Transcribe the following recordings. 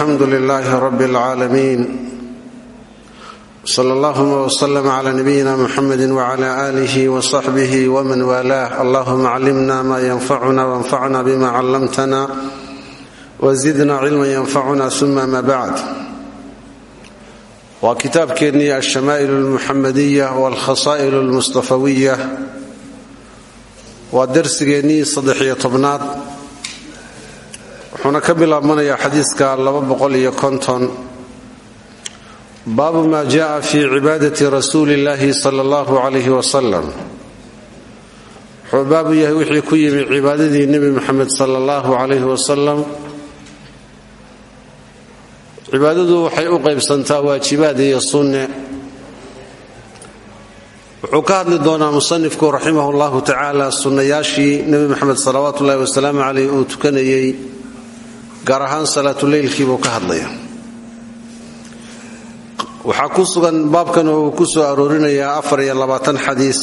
alxamdu lilaahi rabi اlcaalamiin sala allahuma wslm cla nabiyina muxamedi wcla alih wsaxbih wman waalaah allahuma callimna ma yanfacuna wanfacna bima callamtana wzidna cilma yanfacuna uma ma bacd waa kitaabkeennii alshamaa'il almuxamadiya walkhasaa'il almustafawiya waa darsigeennii saddex-iyo tobnaad wuxuuna ka bilaabmanayaa xadiiska baabu ma jaءa fi cibaadati rasuuli اllahi sala اllahu calayh wasalam wuxuu baabu yahay wixii ku yimi cibaadadii nebi moxamed sala اllahu calayh wasalam cibaadadu waxay u qaybsantaa waajibaad iyo sunne wuxuu ka hadli doonaa musanifku raximah اllahu tacaala sunnayaashii nebi moxamed salawaatu ullahi wasalaamu caleyh uu tukanayey gaar ahaan salaatuleylkii buu ka hadlaya waxaa ku sugan baabkan oo uu ku soo aroorinayaa afar iyo labaatan xadiis.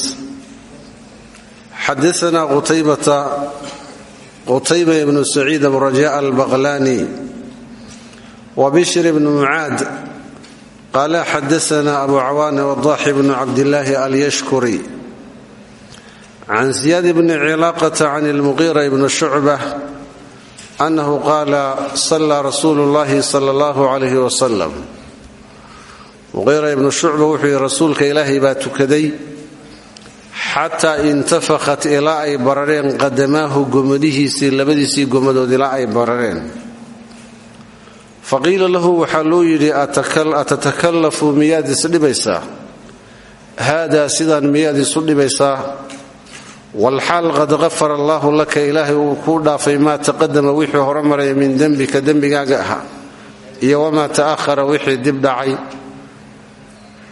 Xadaanaa qutaybata qutayba ibnu saciid aburaja albaqlani wa bishr ibnu mucaad qaala xadaanaa abu cawaane wadaxi bnu cabdillaahi alyashkuri can ziyaad bni cilaaqata can ilmuqiira ibni shucba annahu qaala sallaa rasuulu llahi sala allahu calayh wasalam muqiira ibnu shucba wuxuu yidhi rasuulka ilaahay baa tukaday xataa intafakhat ilaa ay barareen qadamaahu gomadihiisii labadiisii gomadood ilaa ay barareen faqiila lahu waxaa loo yidhi atatakallafu miyaad isdhibaysaa haadaa sidaan miyaad isu dhibaysaa walxaal qad qafara allaahu laka ilaahay uu kuu dhaafay maa taqadama wixii hore maraya min dembika dembigaaga ahaa iyo wamaa ta'ahara wixii dib dhacay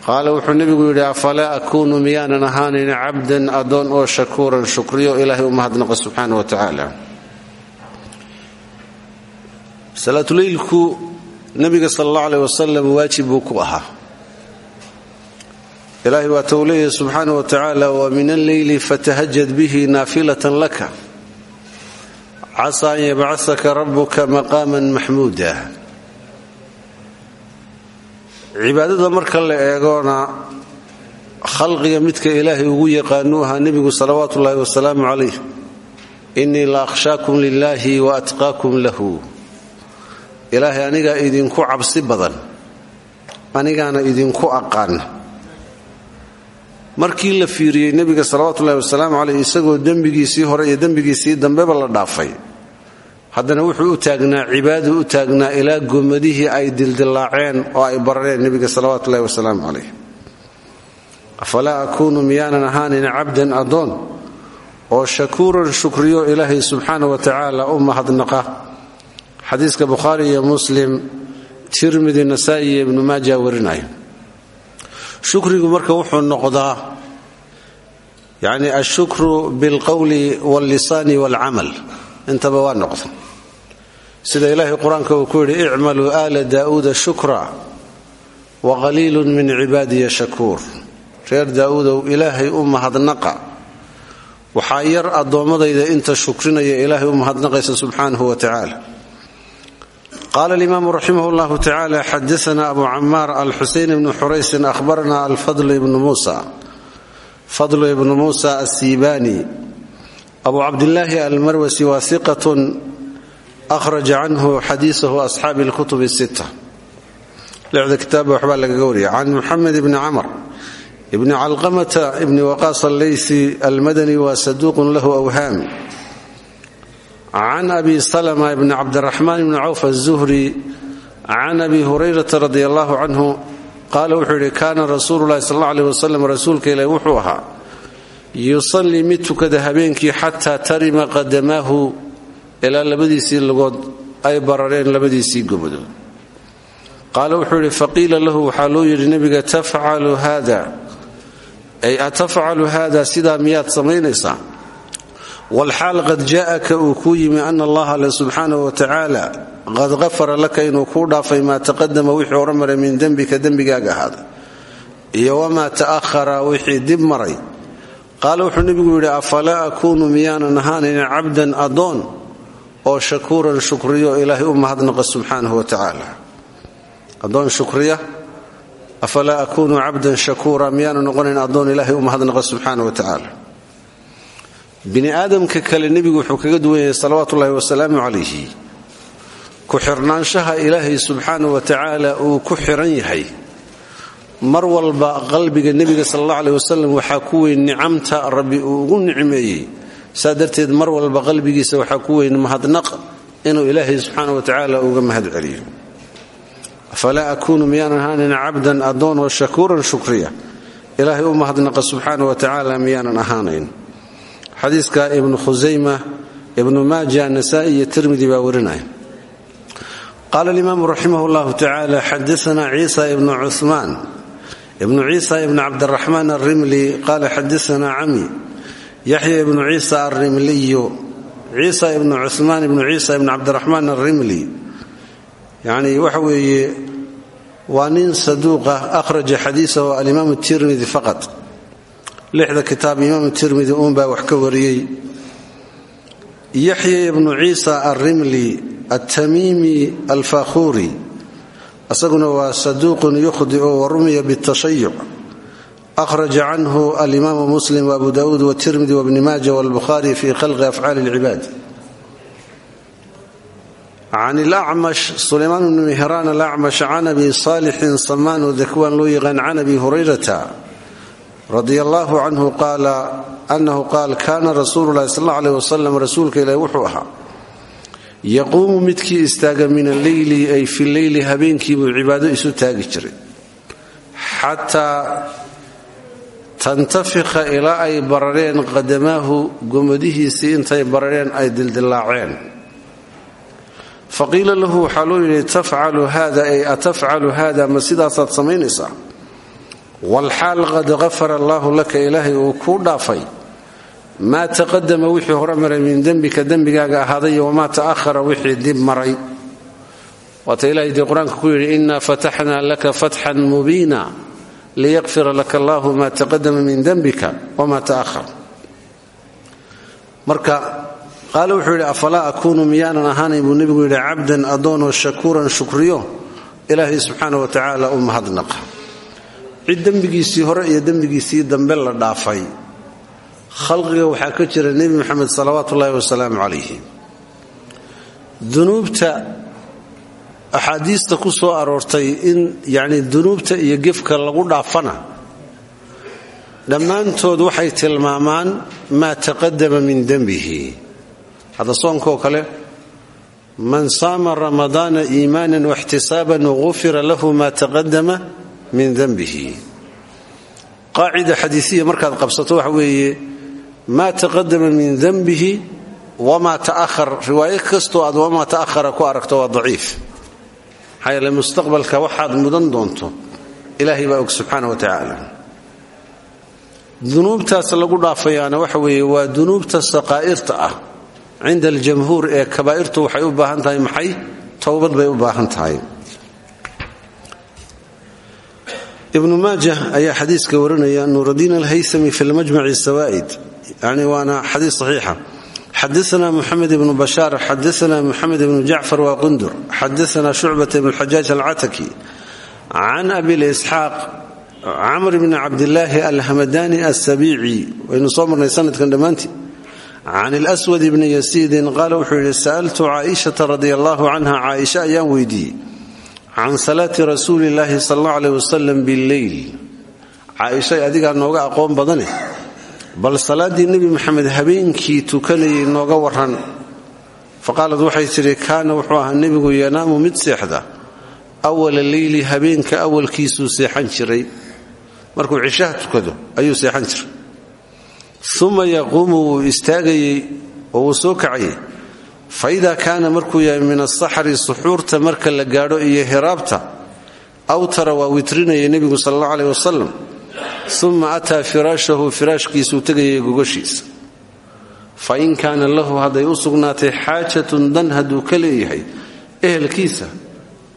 qaala wuxuu nebigu yidhi afalaa akuunu miyaanan ahaanin cabdan adoon oo shakuuran shukriyo ilaahay u mahadnaqa subxaana wa tacaala salaatuleylku nebiga sal ilaahay waata uu leeyahay subxaana wa tacaala wa min alleyli fatahajad bihi naafilatan laka. Casa an yabcasaka rabuka maqaaman maxmuuda cibaadada marka la eegona khalqiga midka ilaahay ugu yaqaanuu ahaa nebigu salawaatu ullaahi wasalaamu calayh innii la akhshaakum lilaahi wa atqaakum lahu. Ilaahay anigaa idinku cabsi badan anigaana idinku aqaan markii la fiiriyey nebiga salawatullahi wasalaamu caleyh isagoo dembigiisii hore iyo dembigiisii dambeba la dhaafay. Haddana wuxuu u taagnaa cibaadu u taagnaa ilaa gomadihii ay dildillaaceen oo ay barareen nebiga salawaatu ullahi wasalaamu calayh afalaa akuunu miyaanan ahaanin cabdan adoon oo shakuuran shukriyo ilaahay subxaana wa tacaala u mahadnaqa. Xadiiska bukhaari iyo muslim tirmidi nasaa'i iyo ibnu maaja warinaya shukrigu marka wuxuu noqdaa yacni ashukru bilqowli wallisaani walcamal. Intaba waa noqda sida ilaahay qur'aanka uu ku yidhi icmaluu aala daa'uuda shukra wa qaliilun min cibaadiya shakuur reer daa'uudow ilaahay u mahadnaqa. Waxaa yar addoommadayda inta shukrinaya ilaahay u mahadnaqaysa subxaanahu wa tacaala qaala alimaamu raximah llahu tacaala xadaana abu camaar alxuseyn ibnu xuraysin ahbarana alfadl ibnu muusa asiibani abu cabdillaahi almarwasi waa iqatun ahraja canhu xadiisahu asxaabi lkutub sita lixda kitaabba waxbaa lagaga wariya can muxamed ibni camr ibni calqamata ibni waqaas alleysi almadani waa saduuqun lahu awhaam can abi salma ibni cabdiraxmaan ibni cawf azuhri can abi hurayrata radi allahu canhu qaala wuxuu yidhi kaana rasuulu lahi sal alla aleh wasalam rasuulka ilahi wuxuu ahaa yusallii mid tukada habeenkii xataa tarima qadamaahu ilaa labadiisii lugood ay barareen labadiisii gobadood qaala wuxuu yidhi faqiila lahu waxaa loo yidhi nebiga tafcalu haada ay miyaad samaynaysaa walxaal qad jaa'aka uu kuu yimi ana allaha alle subxaanahu wa tacaala qad qafara laka inuu kuu dhaafay maa taqadama wixii hore maray min dembika dembigaaga ahaada iyo wamaa ta'ahara wixii dib maray qaala wuxuu nebigu yidhi afalaa akuunu miyaanan ahaanin cabdan adoon oo shakuuran shukriyo ilaahay u mahadnaqa subxaanahu wa tacaala addoon shukriya afalaa akuunu cabdan shakuura miyaanu noqonayn bini aadamka kale nebigu wuxuu kaga duwan yahay salawaatu ullahi wasalaamu calayhi. Ku xirnaanshaha ilaahay subxaana wa tacaala uu ku xiran yahay. Mar walba qalbiga nebiga sal alla aleh wasalam waxaa ku weyn nicamta rabbi uu ugu nicmeeyey. Saa mar walba qalbigiisa waxaa ku weyn mahadnaq inuu ilaahay subxaana wa tacaala uga mahad celiyo. Afalaa akuunu miyaanan ahaanan cabdan addoon oo shakuuran shukriya. Ilaahay u mahadnaqa subxaana wa miyaanan ahaanayn xadiiska ibnu khusayma ibnu maaja nasa'i iyo tirmidi baa warinaya. Qaala alimaamu raximah llahu tacaala xadaana ciisa ibnu cumaan ibnu ciisa ibn cabdiraxmaan alrimli qaala xadaana cami. Yaxya ibnu ciisa alrimliyu. Ciisa ibnu cumaan ibnu ciisa ibn cabdiraxmaan alrimli. Yani waxa weeye waa nin saduuqa akhraja xadiisahu alimaam tirmidi faqad lixda kitaab imaam tirmidi uunbaa wax ka wariyey. Yaxya ibnu ciisa alrimli altamiimi alfakhuuri isaguna waa saduuqun yukhdiu warumiya bitashayuc akhraja canhu alimaamu muslim waabu dawuud watirmidi wabni maaja walbukhaari fi khalqi afcaali alcibaad can ilacmash sulaymaan bni mihraan alacmash can abi saalixin samaan oo dakwaan loo yaqaan can abi hurayrata radia allaahu canhu qaala annahu qaal kaana rasuulu llahi sal alla aleh wasalam rasuulka ilaahi wuxuu ahaa yaquumu midkii istaaga min alleyli ay fi leyli habeenkiibuu cibaado isu taagi jiray xataa tantafika ilaa ay barareen qadamaahu gomadihiisii intay barareen ay dildilaaceen faqiila lahu waxaa loo yidhi tafcalu hada ay atafcalu hada ma sidaasaad samaynaysaa walxaal qad qafara allaahu laka ilaahay uu kuu dhaafay maa taqadama wixii hore maray min dembika dembigaaga ahaaday wamaa ta'ahara wixii dib maray waata ilahay dee qur'aanka ku yidhi inaa fataxnaa laka fatxan mubiina liyaqfira laka allaahu maa taqadama min dembika wamaa ta'ahar marka qaale wuxuu yidhi afalaa akuunu miyaanan ahaanayn buu nebigu yidhi cabdan addoonoo cid dembigiisii hore iyo dembigiisii dambe la dhaafay. Khalqiga waxaa ka jira nebi moxamed salawaatu ullaahi wasalaamu calayhi. Dunuubta axaadiista ku soo aroortay in yacni dunuubta iyo gefka lagu dhaafana dhammaantood waxay tilmaamaan maa taqadama min dembihi. Hadda soonkaoo kale man saama ramadaana iimaanan waxtisaaban gufira lahu ma taqadama min denbihi qaacida xadiisiya markaad qabsato waxa weeye maa taqadama min denbihi wamaa ta'ahar riwaayo kastoo aad wamaa ta'ahara ku aragto waa daciif. Maxaa yeele mustaqbalka waxaad mudan doonto ilaahay baa og subxaana wa tacaala dunuubtaas lagu dhaafayaana waxa weeye waa dunuubta saqaa'irta ah. Cinda aljamhuur ee kabaa'irtu waxay u baahan tahay maxay? Towbad bay u baahan ibnu maaja ayaa xadiiska warinaya nuuradiin alhaysami fi lmajmaci sawaa'id yani waana xadiis saxiixa. Xadaana muxamed ibnu bashaar xadaana muxamed ibnu jacfar waa qundur xadaana shucbata ibn xajaaj alcataki can abilisxaaq camr bni cabdilaahi alhamadani asabiici waynu soo marnay sanadkan dhammaantii. Can ilswad bni yasiidin qaala wuxuu yidhi sa'altu caaishata radi allahu canha caaisha ayaan weydiiyey can salaati rasuuli illaahi sal allau aleh wasalam billeyl caaishay adigaa nooga aqoon badane. Bal salaaddii nebi maxamed habeenkii tukanayay nooga waran faqaalad waxay tidhi kaana wuxuu ahaa nebigu yanaamu mid seexda. Awala leyli habeenka awalkiisuu seexan jiray. Markuu cishaha tukado ayuu seexan jiray. Uma yaquumu wuu istaagayey oo wuu soo kacayay fa idaa kaana markuu yahay min asaxri suxuurta marka la gaadho iyo hiraabta awtara waa witrinaya nebigu sal allahu aleh wasalam uma ataa firaashahu firaashkiisuu tegayay gogoshiisa. Fa in kaana lahu hadday u sugnaatay xaajatun dan hadduu ka leeyahay ehelkiisa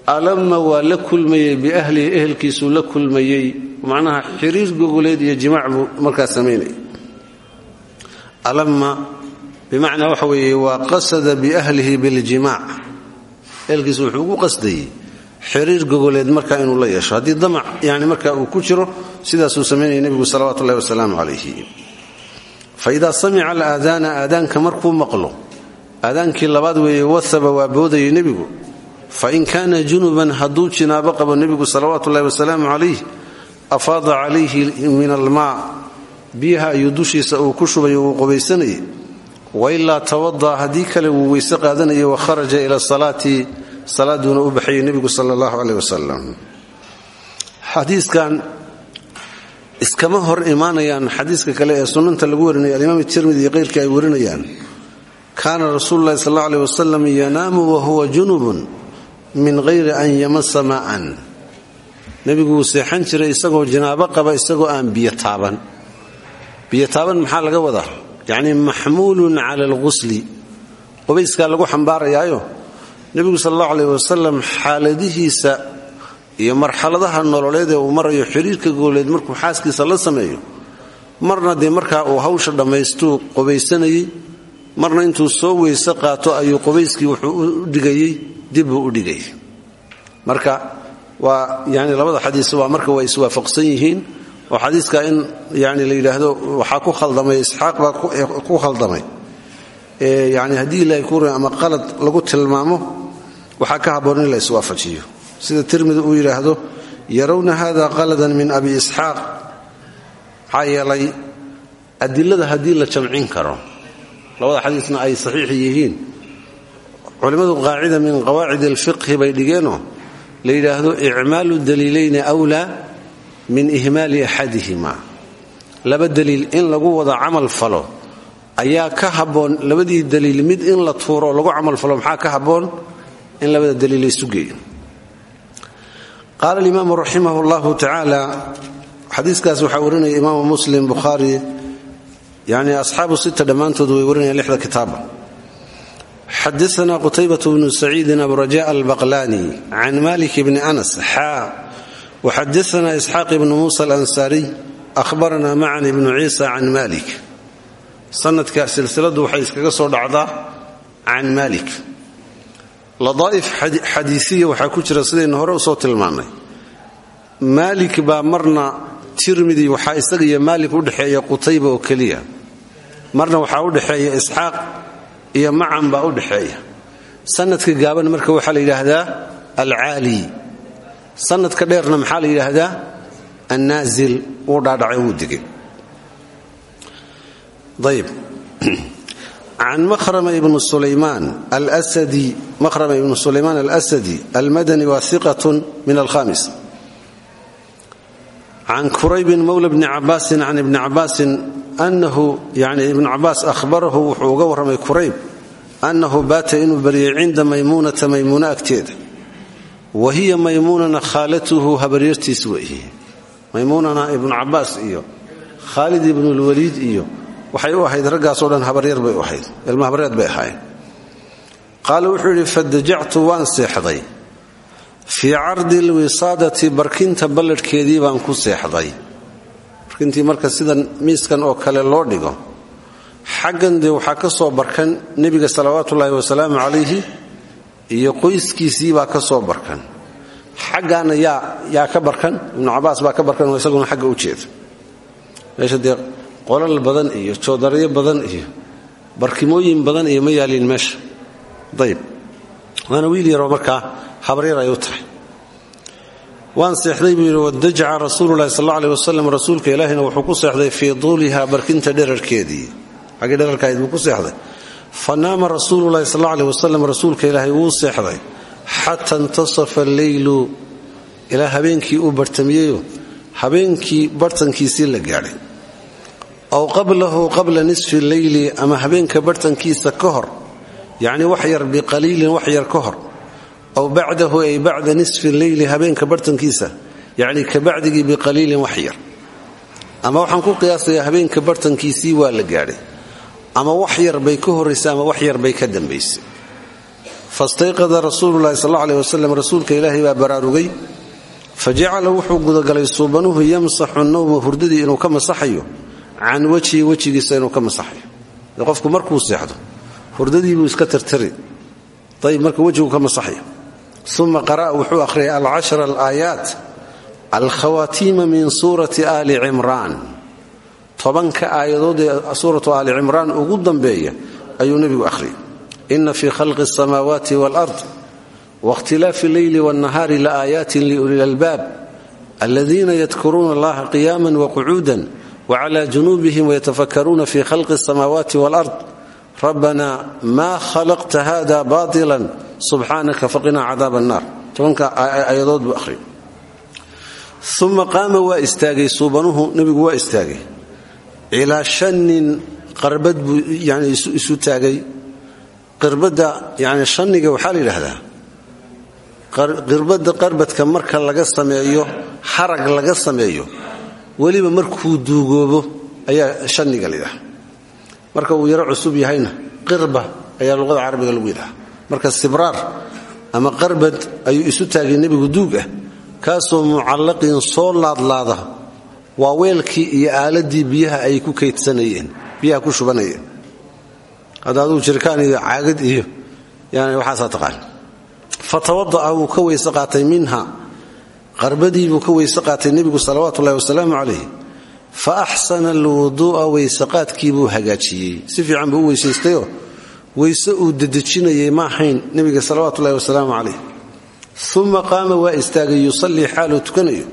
alama waa la kulmayey biahlihi ehelkiisuu la kulmayey macnaha xiriir gogoleed iyo jimaac buu markaa samaynaya alama bimacnaa waxa weeye waa qasada biahlihi biljimaac ehelkiisa wuxuu ugu qasdayey xiriir markaa la yeesho. Haddii damac yani marka uu ku jiro sidaasuu samaynaya nebigu salawatu ullahi wasalaamu calayhi. Fa idaa samica alaadaana aadaanka markuu maqlo aadaankii labaad weeye wasaba waa boodayay nebigu. Fa in kaana junuban hadduu jinaabo qabo nebigu salawaatu ullahi wasalaamu calayh afaada calayhi min almaa. Biyaha ayuu dushiisa uu ku shubayo uu qubaysanayay wailaa tawada'a haddii kale wuu weyse qaadanayay wa kharaja ila salaati salaaduuna u baxayay nebigu sala allahu caleyh wasalam xadiiskan iskama hor imaanayaan xadiiska kale ee sunnanta lagu warinaya alimaam tirmidi iyo ay warinayaan. Kaana rasuulu llahi sal alla aleh wasalam yanaamu wahuwa junubun min hayri an yamasa maa'an nebigu wuu seexan jiray isagoo janaabo qaba isagoo aan biyo taaban. Biyo taaban maxaa laga wadaa yacni maxmuulun cala alqusli qubayskaa lagu xambaarayaayo nebigu sal allahu aleyh wasalam xaaladihiisa iyo marxaladaha nololeed ee uu marayo xiriirka gooleed markuu xaaskiisa la sameeyo marna dee markaa uu hawsha dhammaystuu qubaysanayey marna intuu soo weyse qaato ayuu qubayskii wuxuu u dhigayey dibbuu u dhigayay marka waa yani labada xadiis waa marka waa iswaafaqsan yihiin oo xadiiska in yani la yidhaahdo waxaa ku khaldamay isxaaq baa ku khaldamay. Yani haddii ilaahay ku ama qalad lagu tilmaamo waxaa ka habboon in la iswaafajiyo. Sida tirmidi uu yidhaahdo yarawna hada qaladan min abi isxaaq. Maxaa yeelay adilada la jamcin karo labada xadiisna ay saxiix yihiin. Culimmadu qaacida min qawaacid alfiqhi bay dhigeenoo la yidhaahdo icmaalu daliilayni wlaa min ihmaali axadihima laba daliil in lagu wada camal falo ayaa ka habboon labadii daliil mid in la tuuro oo lagu camal falo maxaa ka habboon? In labada daliil laysu geeyo. Qaala alimaamu raximah llahu tacaala xadiiskaas waxaa warinaya imaamu muslim bukhaari yani asxaabu sita dhammaantood way warinayaan lixda kitaaba xadaana qutaybat bnu saciidin aburaja albaqlani can malik bni anas xaa waxadaana isxaaq ibnu muusa alansaariy ahbarana macan ibnu ciisa can malik sanadka silsiladu waxay iskaga soo dhacdaa can malik ladaa'if xadiisiya waxaa ku jira sidaynu hore u soo tilmaannay maalik baa marna tirmidi waxaa isaga iyo maalik u dhexeeya qutayba oo keliya marna waxaa u dhexeeya isxaaq iyo macan baa u sanadka gaaban marka waxaa la yidhaahdaa alcaali sanadka dheerna maxaa la yidhaahdaa? Annaazil wuu dhaadhacay wuu digay. Ayb can mahrama ibnu sulaymaan alsadi mahrama ibnu sulaymaan alasadi almadani waa iqatun min alhamis can kuraybin mowla bni cabaasin can ibni cabaasin anahu yani ibnu cabaas ahbarahu wuxuu uga warramay kurayb annahu baata inuu baryay cinda maymuunata maymuuna agteeda wa hiya maymuunana khaalatuhu habaryartiis weeye maymuunana ibnu cabaas iyo khaalid ibnulwaliid iyo waxay u ahayd raggaasoo dhan habaryar bay u ahayd. Ilma habaryeed bay ahaayeen. Qaala wuxuu yidhi fadajactu waan seexday. Fii cardi lwisaadati barkinta balladhkeedii baan ku seexday. Barkintii marka sidan miiskan oo kale loo dhigo xaggan dee waxaa ka barkan nebiga salawaatuullaahi wasalaamu calayhi iyo qoyskiisii baa ka soo barkan. Xaggaana yaa ka barkan? Ibnu cabaas baa ka barkan isaguna xagga u jeeda. Meesha dee qolal badan iyo joodaryo badan iyo barkimooyin badan iyo ma yaaliin meesha. Ayb waana wiil yaroo markaa habaryar ay u tahay. Waan seexday buu yidhi wadajaca rasuululahi sal aleh wasalam rasuulka ilaahina wuxuu ku seexday fii duuliha barkinta dherarkeedii. Xaggii dherarkahayd buu ku seexday fa naama rasuululahi sal aleh wasalam rasuulka ilaahay wuu seexday. Xata intasafa alleylu ilaa habeenkii uu bartamiyeyo habeenkii bartankiisii la gaadhay. Aw qablahu qabla nisfi leyli ama habeenka bartankiisa ka hor yacni wax yar biqaliilin wax yar ka hor. Aw bacdahu ay bacda nisfi leyli habeenka bartankiisa yacni ka bacdigii biqaliilin wax yar. Ama waxaan ku waa la gaadhay ama wax yar bay ka horraysay ama wax yar bay ka dambaysay. Fastayqada rasuululahi sal alla aleh rasuulka ilaahay baa baraarugay fa jacala wuxuu gudagalay suubanuhu yamsaxu nawma hurdadii inuu ka masaxayo can wajhi wejigiisa inuu ka masaxayo. Qofku markuu seexdo hurdadiibuu iska tirtiri. Ayib marka wejigu ka masaxaya uma qara'a wuxuu akhriyay alcashara alaayaat alkhawaatiima min suurati aali cimraan tobanka aayadood ee suuratu aali cimraan ugu dambeeya ayuu nebigu akhriyay ina fii khalqi asamaawaati waalard wakhtilaafi leyli wاnnahaari laaayaati liuli albaab aladiina yadkuruuna allaha qiyaama waqucuuda wcla junubihim wayatafakkaruuna fi khalqi asamaawaati waalard rabbana maa khalaqta hada baila subxaanaka faqinaa cadaab annar tobanka aayadood buu ahriyay uma qaama waa istaagay suubanuhu nebigu waa istaagay ilaa shanin qarbad buu yani isu taagay. Qirbadda yani shaniga waxaa la yidhaahdaa qirbadda qarbadka marka laga sameeyo xarag laga sameeyo weliba markuu duugoobo ayaa shaniga layidhaha marka uu yaro cusub yahayna qirba ayaa luqada carabiga lagu yidhaha marka sibraar ama qarbad ayuu isu taagay nebigu duug ah kaasoo mucallaqin soo laadlaada waa weelkii iyo aaladii biyaha ay ku kaydsanayeen biyaha ku shubanayeen. Hadda aduu jirkaan iyo caagad iyo yani waxaasaa taqaan. Fatawada'a wuu ka weyse qaatay minha qarbadii buu ka weyse qaatay nebigu salawaatu ullahi wasalaamu calayh fa axsana alwuduu'a weysaqaadkiibuu hagaajiyey. Si fiican buu u weysaystayoo weyse uu dedejinayay ma ahayn nebiga salawaatu ullahi wasalaamu calayh uma qaama waa istaagay yusallii xaaluu tukanayo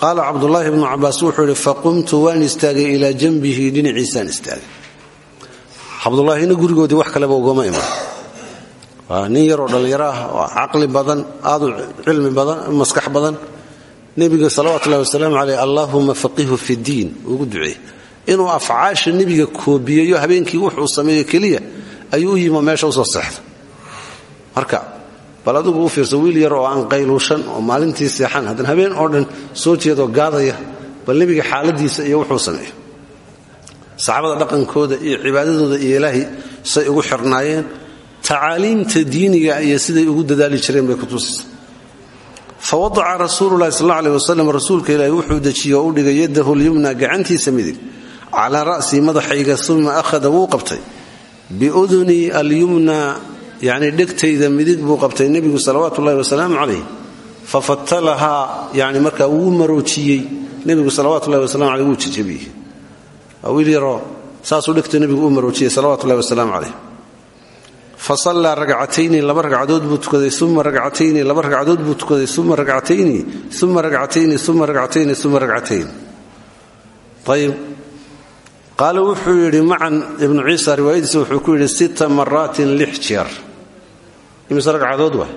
qaala cabdulaahi bnu cabaas wuxuu idhi faqumtu waan istaagay ilaa janbihi dhinaciisaan istaagay. Cabdulaahina gurigoodii wax kaleba ugama iman. Waa nin yaroo dhallinyaro ah oo caqli badan aadu cilmi badan maskax badan. Nebiga salawatullahi wasalaamu caleyh allaahuma faqihu fi ddiin ugu duceey inuu afcaasha nebiga koobiyeeyo habeenkii wuxuu sameeyo keliya ayuu u yimo meesha u soo seexda marka bal adigu u fiirso wiil yar oo aan qayluushan oo maalintii seexan haddana habeen oo dhan soo jeedoo gaadaya bal nebiga xaaladiisa iyo wuxuu sameeyo. Saxaabada dhaqankooda iyo cibaadadooda iyo say ugu xirnaayeen tacaaliimta diiniga iyo siday ugu dadaali jireen bay kutusaysa fa wadaca rasuululahi sal allau aleh rasuulka ilaahi wuxuu dejiye u dhigay yadahu lyumna gacantiisa midig calaa ra'sii madaxayga uma akhada wuu qabtay. Biudunii alyumna yacni dhegtayda midig buu qabtay nebigu salawaatu ullahi wasalaamu calayh fa fatalahaa yani markaa wuu maroojiyey nebigu salawatullahi wasalamu aleyh wuu jejabiyey waa wiil yaroo saasuu dhegta nebigu u maroojiyey salawatullahi wasalaamu calayh. Fasallaa ragcatayni laba ragcadood buu tukaday uma ragcatayni laba ragcadood buu tukaday uma ragcatayni uma ragcatayni uma ragcatayni uma ragcatayn ayib qaale wuxuu yidhi macan ibnu ciisa riwaayadiisa wuxuu ku yidhi sita maraatin lix jeer imise ragcadood waa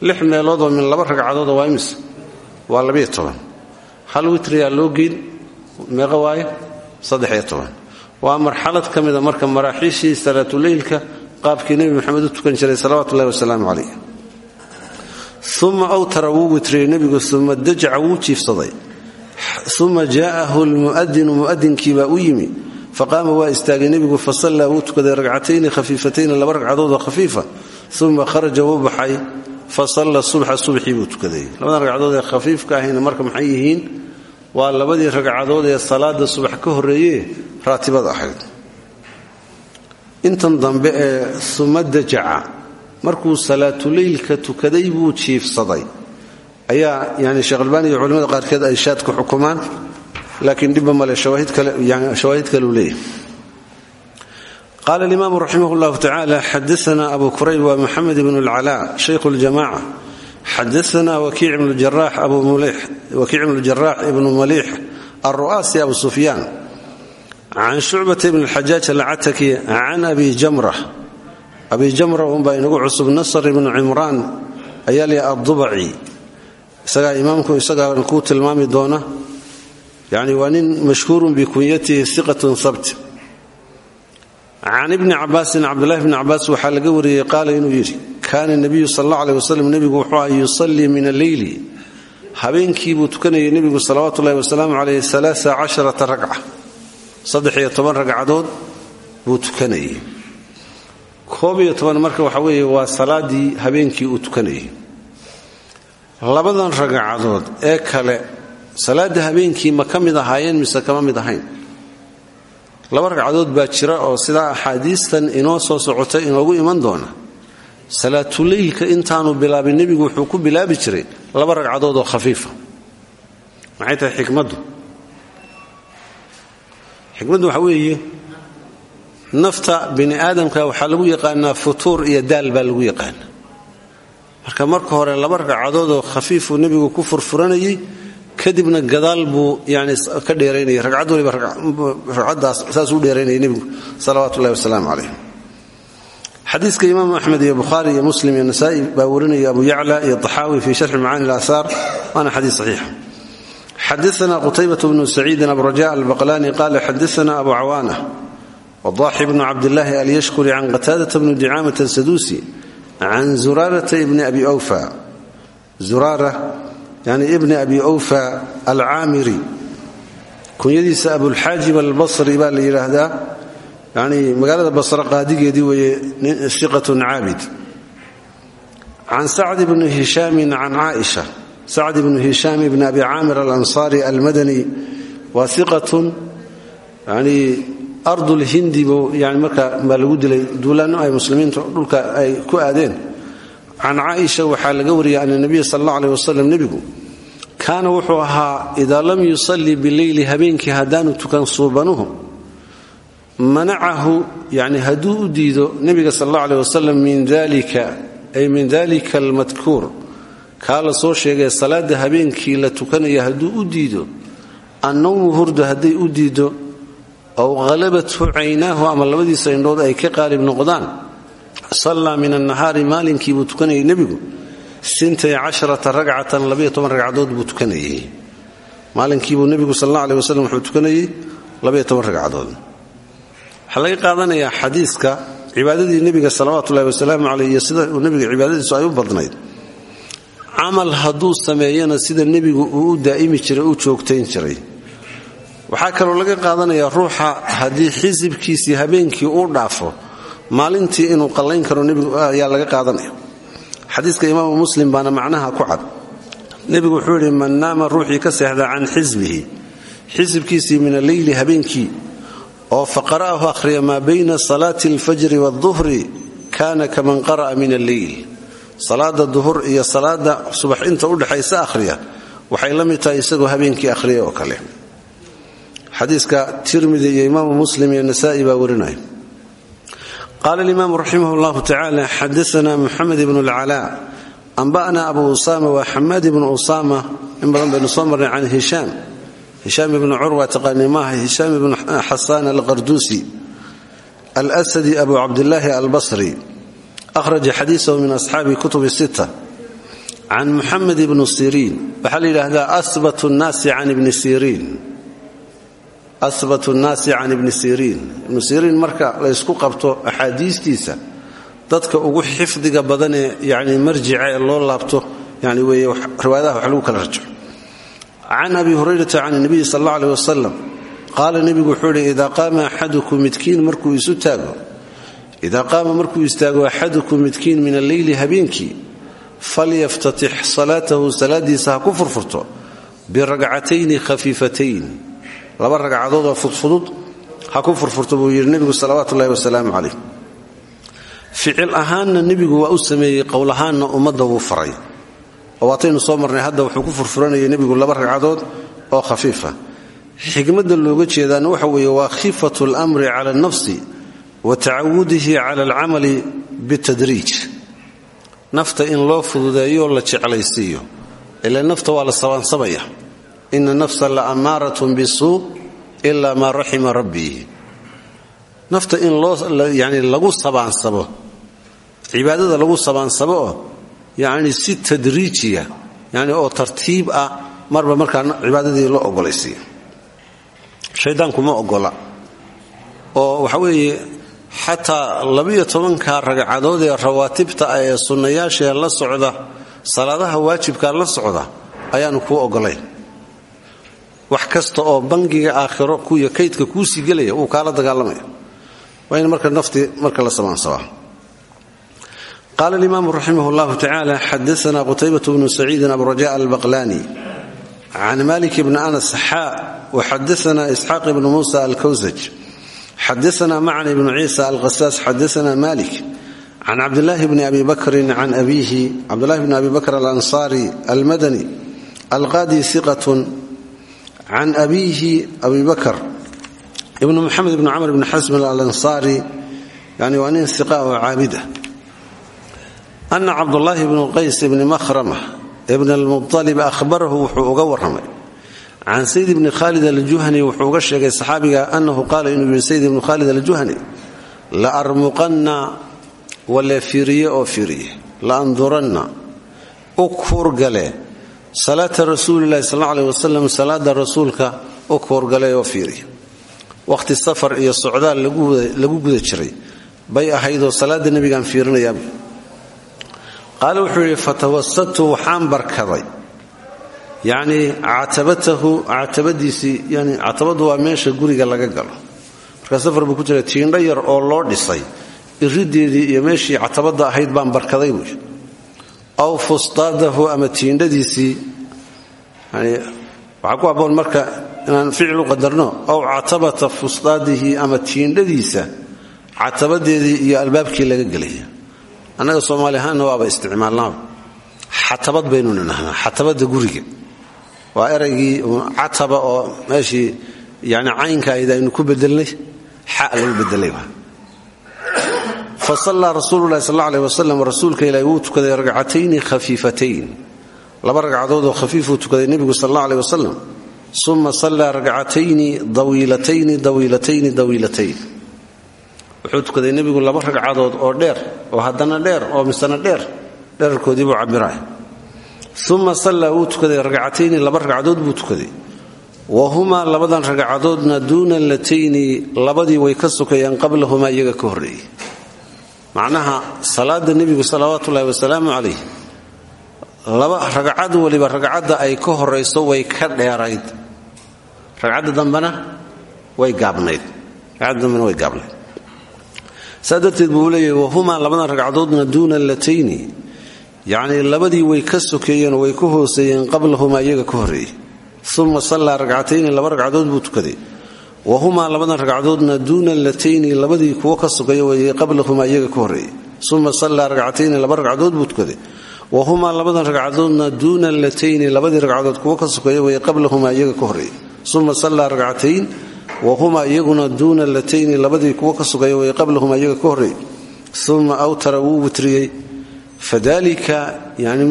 lix meeloodoo min laba ragcadoodoo waa imise. Waa labiyo hal witriyaa loo geyn? Meeqa waaye saddexiyo toban. Marxalad ka mida marka maraaxiishii salaatuleylka qaabkii nebi maxamed u tukan jiray salawatu ullahi wasalaamu calayh uma awtara wuu witriyey nebigu uma dajaca wuu jiifsaday. Uma jaa'ahu lmu'adinu mu'adinkiibaa u yimi. Faqaama waa istaagay nebigu fasallaa wuu tukaday ragcatayni khafiifatayni laba ragcadoodoo khafiifa uma kharaja wuu baxay fasalla subxa subxii buu tukaday. Labadan ragcadood ee khafiifka ahayna marka maxay yihiin? Waa labadii ragcadood ee salaada subax ka horreeyee raatibada ahayd. Intan dambe ee uma dajaca markuu salaatuleylka tukaday buu jiifsaday. Ayaa yani sheekh albaani iyo culimmada qaarkeed ay shaad ku xukumaan laakiin dhibba male shawaahid kaleu leeyahy qaala alimaam raximah llahu tacaala xadaana abu kurayb waa muxamed ibn اlcala shaykhu اljamaca xadaana wakiic ibnu jaraax ibnu maliix aru'aasi abu sufyaan can shucbata ibn xajaaj alcataki can abi jamra abi jamra unbaa inagu cusub nasr ibnu cimraan ayaa lay addubaci isagaa imaamku isagaan ku tilmaami doona yani waa nin mashhuurun bikunyatihi iqatun habt can ibni cabaasin cabdulahi bni cabaas waxaa laga wariyey qaala inuu yidhi kaana nebiyu sal alla aleh wasalam nebigu wuxuu aha yusallii min alleyli habeenkii buu tukanayay nebigu salawaatu ullahi wasalaamu caleyh alaaa casharata ragca. Saddex-iyo toban ragcadood buu tukanayay. Koob iyo toban marka waxa weeye waa salaadii habeenkii uu tukanayay. Labadan ragcadood ee kale salaada habeenkii ma ka mid ahaayeen mise kama mid ahayn laba ragcadood baa jira oo sidaa axaadiistan inoo soo socotay inoogu iman doona. Salaatuleylka intaanu bilaabin nebigu wuxuu ku bilaabi jiray laba ragcadood oo khafiifa. Maxay tahay xikmaddu? Xikmaddu waxa weeye nafta bini aadamka waxaa lagu yaqaanaa futuur iyo daal baa lagu yaqaana marka marka hore laba ragcadoodoo khafiifuu nebigu ku furfuranayay kadibna gadaal buu yani ka dheeraynaya ragcad waliba ragcaddaas saasuu dheeraynaya nebigu salawaatu ullahi wasalaamu calayh xadiiska imaamu axmed iyo bukhaari iyo muslim iyo nasaa'i baa warinaya abu yacla iyo taxaawi fi sharxi macaani alaahaar waana xadiis saxiixa xadaana qutaybat bnu saciidin abraja albaqlani qala xadaana abu cawaana wadaxi bnu cabdillaahi alyashkuri can qataadata bni dicaamata asaduusi can zuraarata ibni abi wfa yani ibni abi wfa alcaamiri. Kunyadiisa abulxaajib albasri baa la yidhaahdaa. Yani magaalada basre qaadigeedii weeye iqatun caabid. Can sacd bni hishaamin can caaisha. Sacd bnu hishaam ibni abi caamir alansaari almadani waa iqatun yani ardulhindi buu yani marka baa lagu dilay duulaanno ay muslimiintu dhulka ay ku aadeen can caaisha waxaa laga wariyay ana nabiya sal alla aleh wasalam nebigu kaana wuxuu ahaa idaa lam yusalli bileyli habeenkii haddaanu tukan suubanuhu manacahu yani hadduu u diido nebiga sal alla aleh wasalam min dalika ay min dalika almadkuur kaa la soo sheegay salaada habeenkii la tukanaya hadduu u diido annawmu hurda hadday u diido ow halabathu caynaahu ama labadiisa indhood ay ka qaalib noqdaan sallaa min annahaari maalinkii buu tukanayay nebigu? Sintay casharata ragcatan labaiyo toban ragcadood buu tukanayay. Maalinkiibuu nebigu sal alla aleh wasalam wuxuu tukanayay labaiyo toban ragcadood. Waxaa laga qaadanayaa xadiiska cibaadadii nebiga salawaatullahi wasalaamu caleyh iyo sida uu nebiga cibaadadiisu ay u badnayd. Camal hadduu sameeyana sida nebigu uu daa'imi jiray u joogtayn jiray. Waxaa kaloo laga qaadanayaa ruuxa haddii xisibkiisii habeenkii uu dhaafo maalintii inuu qallayn karo nebigu ayaa laga qaadanaya. Xadiiska imaamu muslim baana macnaha ku cad. Nebigu wuxuu yidhi man naama ruuxii ka seexda can xisbihi xisibkiisii min alleyli habeenkii oo faqara'ahu akhriya maa bayna salaati alfajri waaduhri kaana kaman qara'a min alleyl. Salaada duhur iyo salaada subax inta udhexaysa akhriya waxay la mid tahay isagoo habeenkii akhriya oo kale. Xadiiska tirmidi iyo imaamu muslim iyo nasa'i baa warinaya qaala alimaamu raximah llahu tacala xadaana muxamed ibnu alcalaa anba'na abu usama waa xamaad ibnu usama in badan baynu soo marnay can hishaam hishaam ibnu curwa taqaani maaha hishaam ibnu xasaan alqarduusi alsadi abu cabdillaahi albasri ahraja xadiisahu min asxaabi kutubi sita can muxamed ibnu siriin waxaa la yidhaahdaa asbat nnaasi can ibni siriin asbat nnaasi can ibni siriin ibnu siriin marka laysku qabto axaadiistiisa dadka ugu xifdiga badanee yani marjica ee loo laabto yani riwaayadaha wax lagu kala rajo can abi hurayrata can nabiyi sal alla aleh wasalam qaala nebigu wuxuu ihi idaa qaama axadukum markuu isu taago idaa qaama markuu istaago axadukum midkiin min alleyli habeenkii falyaftatix salaatahu salaadiisa ha ku furfurto biragcatayni khafiifatayn laba ragcadood oo fudfudud ha ku furfurto buu yidhi nebigu salawaatu ullahi wasalaamu calayh. Ficil ahaanna nebigu waa u sameeyey qowl ahaanna ummadda wuu faray. Waataynu soo marnay hadda wuxuu ku furfuranayay nebigu laba ragcadood oo khafiifa. Xikmadda looga jeedaana waxa weeye waa khifatu almri cala alnafsi wa tacawudihi cala alcamali bitadriij. Nafta in loo fududeeyo la jeclaysiiyo. Ila nafta waa la sabaansamaya ina nafsa la ammaaratun bisuu ila maa raxima rabbii nafta in looyani lagu sabaansabo cibaadada lagu sabaansabo oo yacni si tadriijiya yani oo tartiib ah marba markaa cibaadadii loo ogolaysiiyo shaydaanku ma ogola oo waxa weeye xataa labiyo tobanka ragcadood ee rawaatibta ah ee sunnayaashee la socda salaadaha waajibka la socda ayaanu kuu ogolayn wax kasta oo bangiga aakhiro kuyo kaydka kuusii gelaya wuu kaala dagaalamaya. Waa in marka naftii marka la samaansabaa qaala alimaamu raximah llahu tacala xadaana qutaybat bnu saciidin aburaja albaqlani can malik bni anas xaa waxadaana isxaaq ibnu muusa alkawsaj xadaana macan ibnu ciisa alqasaas xadaana malik can cabdilaahi bni abi bakrin can abiihi cabdulahi bni abi bakr alansaari almadani alqaadi iqatun can abiihi abi bakr ibnu muxamed ibni camr bni xasm alansaari yani waa nin iqa oo caabida ana cabdulaahi bnu qays ibni mahrama ibn almualib ahbarahu wuxuu uga waramay can sayd ibni khaalid aljuhani wuxuu uga sheegay saxaabiga anahu qaala inuu yidhi sayd ibnu khaalid aljuhani la armuqanna wale u kuurgale salaata rasuulilahi sal aleh wasalam salaada rasuulka u kuurgale oo fiiriye wakhti safar iyo socdaal lagu guda jiray. Bay ahaydoo salaada nebigaan fiirinayaaba qaale wuxuu yidhi fatawasatu waxaan barkaday. Yacnii catabatahu catabadiisii yani catabadu waa meesha guriga laga galo. Marka safar buu ku jira tiindho yar oo loo dhisay. Irideedii iyo meeshii catabada ahayd baan barkaday buui aw fustaadahu ama tiindhadiisii waxaa ku habboon marka inaan ficil u qadarno aw catabata fustaadihi ama tiindhadiisa catabadeedii iyo albaabkii laga gelaya annaga soomaali ahaanna waaba isticmaalnaaba xatabad baynu nidhahnaa xatabada guriga. Waa eraygii cataba oo meeshii yani caynka ayd aynu ku bedelnay xa lagu bedelay fa sallaa rasuululahi sal aleh wasalam rasuulka ilaahi wuu tukaday ragcatayni khafiifatayn laba ragcadoodoo khafiifuu tukaday nebigu sal alla aleh wasalam uma sallaa ragcatayni dawiilatayni dawiilatayni dawiilatayn wuxuu tukaday nebigu laba ragcadood oo dheer oo haddana dheer oo misana dheer dherarkoodii buu cabiraay uma sallaa wuu tukaday ragcatayni laba ragcadood buu tukaday. Wa humaa labadan ragcadoodna duuna latayni labadii way ka sokayeen qablahumaa iyaga ka horreeyey macnaha salaada nebigu salawaatuullahi wasalaamu calayh laba ragcad weliba ragcadda ay ka horayso way ka dheerayd. Ragcadda dambena way gaabnayd. Ragcadda way gaabnayd. Saa darteed buu leeyahy wahumaa labadan ragcadoodna duuna latayni yacnii labadii way ka sokeeyeen oo way ka hooseeyeen qablahumaa iyaga ka horreeyey. Uma sallaa ragcatayni laba ragcadood buu tukaday wahumaa labadan ragcadoodna duuna latayni labadii kuwo ka sokeeya weeye qablahumaa iyaga ka horreeyey uma sallaa ragcatayni laba ragcadood buu tukaday wahumaa labadan ragcadoodna duuna latayni labadii ragcadood kuwo ka sokeeya weeye qablahumaa iyaga ka horreeyey uma sallaa ragcatayn wahumaa iyaguna duuna latayni labadii kuwo ka sugaya way qablahumaa iyaga ka horreey uma awtara wuu witriyey fadalika yani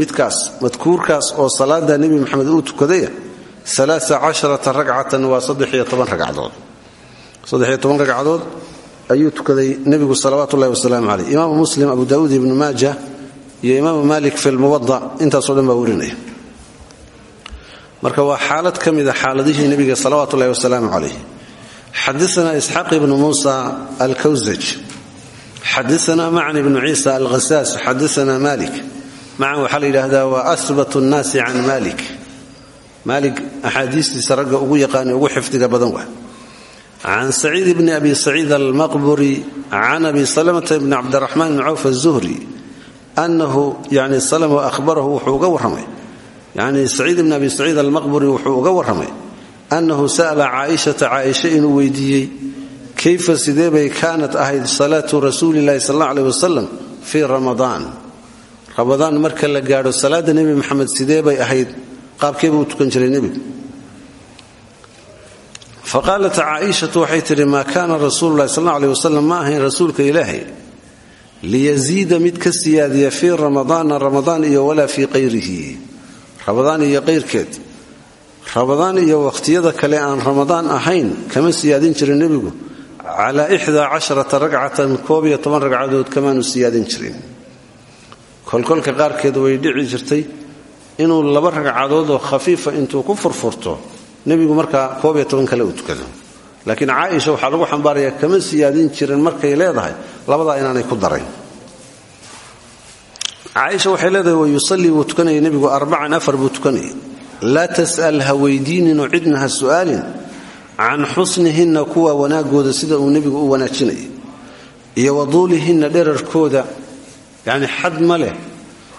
madkuurkaas oo salaada nebi maxamed uu tukadaya racatan waa ragcadood ragcadood ayuu tukaday nebigu salawaat ullahi wasalaamu caleyh imaamu muslim abu daawuud ibnu maaja iyo imaamu malik fi lmuwada intaaso dhan baa marka waa xaalad ka xaaladihii nebiga salawaat ullahi wasalaamu caleyh xadaana isxaaq ibnu muusa alkawsaj xadaana macan ibnu ciisa alghasaas xadaana malik macan waxaa la yidhaahdaa waa asbat nnaasi can malik maalik axaadiistiisa ragga ugu yaqaani ugu xifdiga badan wa can saciid bni abi saciid almaqburi can abi salamata bni cabdiraxmaan bni cawf azuhri anahu yani salama ahbarahu wuxuu uga warramay yani saciid bni abi saciid almaqburi wuxuu uga warramay annahu sa'la caaishata caaisha inuu weydiiyey kayfa sidee bay kaanat ahayd salaatu rasuulilahi sal alla aleh wasalam fii ramadaan? Ramadaan marka la gaadho salaada nebi maxamed ahayd qaabkeeba u tukan jiray nebigu. Faqaalat caaishatu waxay tidhi maa kaana rasuululahi sal alla aleh ma ahayn rasuulka ilaahay? Liyaziida mid ka siyaadiya fii ramadaana ramadaan iyo walaa fii qayrihi. Ramadaan iyo qayrkeed. Ramadaan iyo wakhtiyada kale aan ramadaan ahayn kama siyaadin jirin nebigu. Calaa ixdaa casharata ragcatan koob iyo toban ragcadood kamaanu siyaadin jirin. Kolkolka qaarkeed way dhici jirtay inuu laba ragcadood oo khafiifa intuu ku furfurto nebigu markaa koob kale uu tukado laakiin caaisha waxaa lagu xambaarayaa kama siyaadin jirin markay leedahay labadaa inaanay ku darayn. Caaisha waxay leedahay wa yusallii wuu tukanaya nebigu arbacan afar buu tukanayay. Laa tas'al ha weydiininoo cidna ha su'aalin. Can xusnihinna kuwa wanaagooda sida uu nebigu u wanaajinaya iyo waduulihinna dherarkooda. Yacni xad ma leh